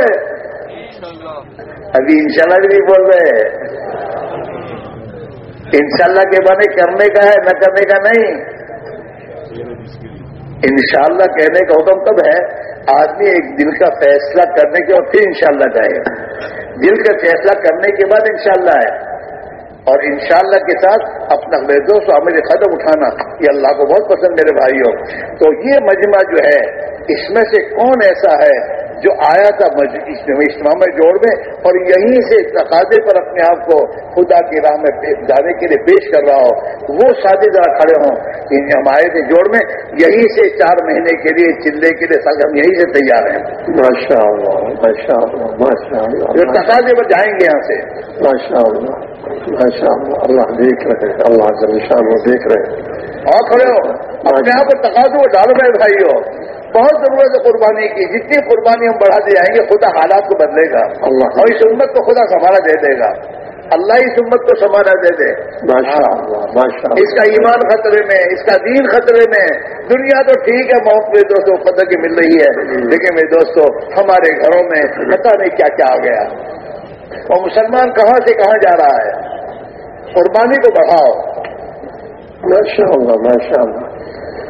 ابھی انشاءاللہ بھی نہیں بول رہے۔ انشاءاللہ کے بنے کرنے کا ہے، نہ کرنے کا نہیں۔ انشاءاللہ کہنے کا حکم کب ہے؟ آدمی ایک دل کا فیصلہ کرنے کے بعد پھر انشاءاللہ کہے دل کا فیصلہ کرنے کے بعد انشاءاللہ ہے۔ اور انشاءاللہ کے ساتھ اپنا دوست عامر قدم اٹھانا، یہ اللہ کو بہت پسند میرے بھائیوں۔ تو یہ مجمع جو ہے، اس میں سے کون ایسا ہے جو آیا تھا اجتماع میں جوڑ میں اور یہیں سے تقاضے پر اپنے آپ کو خدا کی راہ میں جانے کے لیے پیش کر رہا ہو وہ شادی ذرا کھڑے ہوں۔ ان ہم آئے تھے جوڑ میں یہیں سے چار مہینے کے لیے چلے کے لیے ہم یہیں سے تیار ہیں۔ ماشاء اللہ ماشاء اللہ ماشاء اللہ جو تقاضے پر جائیں گے یہاں سے۔ ماشاء اللہ ماشاء اللہ اللہ دیکھ رہے اللہ وہ دیکھ رہے۔ اور کھڑے ہو۔ اپنے آپ کو تقاضے کو ڈالو میرے بھائی ہو بہت ضرورت ہے قربانی کی۔ جتنی قربانی ہم بڑھاتے جائیں گے خدا حالات کو بدلے گا۔ اللہ۔ اور اس امت کو خدا سنبھالا دے دے گا۔ اللہ اس امت کو سنبھالا دے دے۔ ماشاء اس کا ایمان خطرے میں اس کا دین خطرے میں۔ دنیا تو ٹھیک ہے بہت میرے دوستوں قدر کی مل رہی ہے۔ لیکن میرے دوستوں ہمارے گھروں میں پتا نہیں کیا کیا آ گیا۔ اور مسلمان کہاں سے کہاں جا رہا ہے؟ قربانی کو بڑھاؤ۔ ماشاء اللہ ماشاء اللہ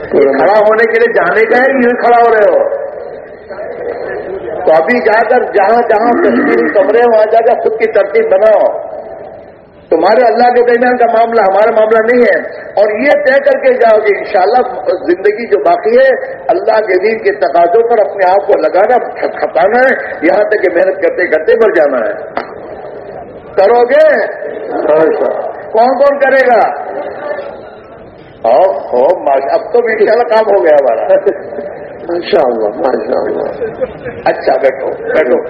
کھڑا ہونے کے لیے جانے کا ہے یوں کھڑا ہو رہے ہو؟ تو ابھی جا کر جہاں جہاں کشمیری کمرے وہاں جا کر خود کی ترتیب بناؤ۔ تمہارے اللہ کے درمیان کا معاملہ ہمارا معاملہ نہیں ہے۔ اور یہ طے کر کے جاؤ کہ انشاءاللہ زندگی جو باقی ہے اللہ کے دین کے تقاضوں پر اپنے آپ کو لگانا کھپانا ہے۔ یہاں تک کہ محنت کرتے کرتے مر جانا ہے۔ کرو گے؟ کون کون کرے گا؟ اب تو بھی انشاءاللہ کام ہو گیا ہمارا۔ ماشاء اللہ ماشاء اللہ اچھا بیٹھو بیٹھو۔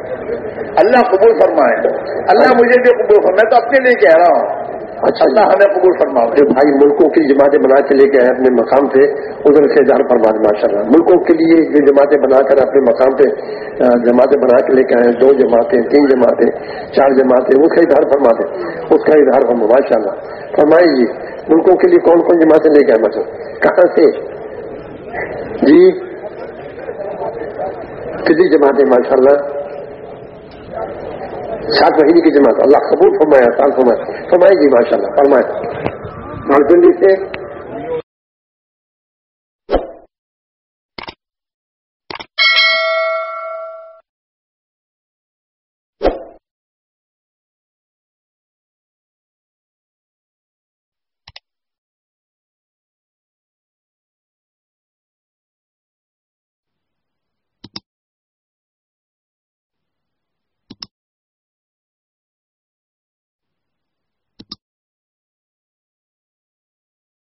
اللہ قبول فرمائے۔ اللہ مجھے بھی قبول فرمائے۔ تو اپنے لیے کہہ رہا ہوں۔ اچھا اللہ ہمیں قبول فرماؤ جو بھائی ملکوں کی جماعتیں بنا کے لے کے آئے اپنے مقام پہ ادھر سے اظہار فرما دیں ماشاء اللہ ملکوں کے لیے جو جماعتیں بنا کر اپنے مقام پہ جماعتیں بنا کے لے کے آئے دو جماعتیں، تین جماعتیں، چار جماعتیں اس کا اظہار فرما دیں اس کا اظہار فرما ماشاء اللہ فرمائیے جی ملکوں کے لیے کون کون جماعتیں لے کے آئے مطلب کہاں سے؟ جی کتنی جماعتیں ماشاء اللہ سات مہینے کی جماعت اللہ قبول فرمایا سال فرمائے جی ماشاء اللہ فرمائے سے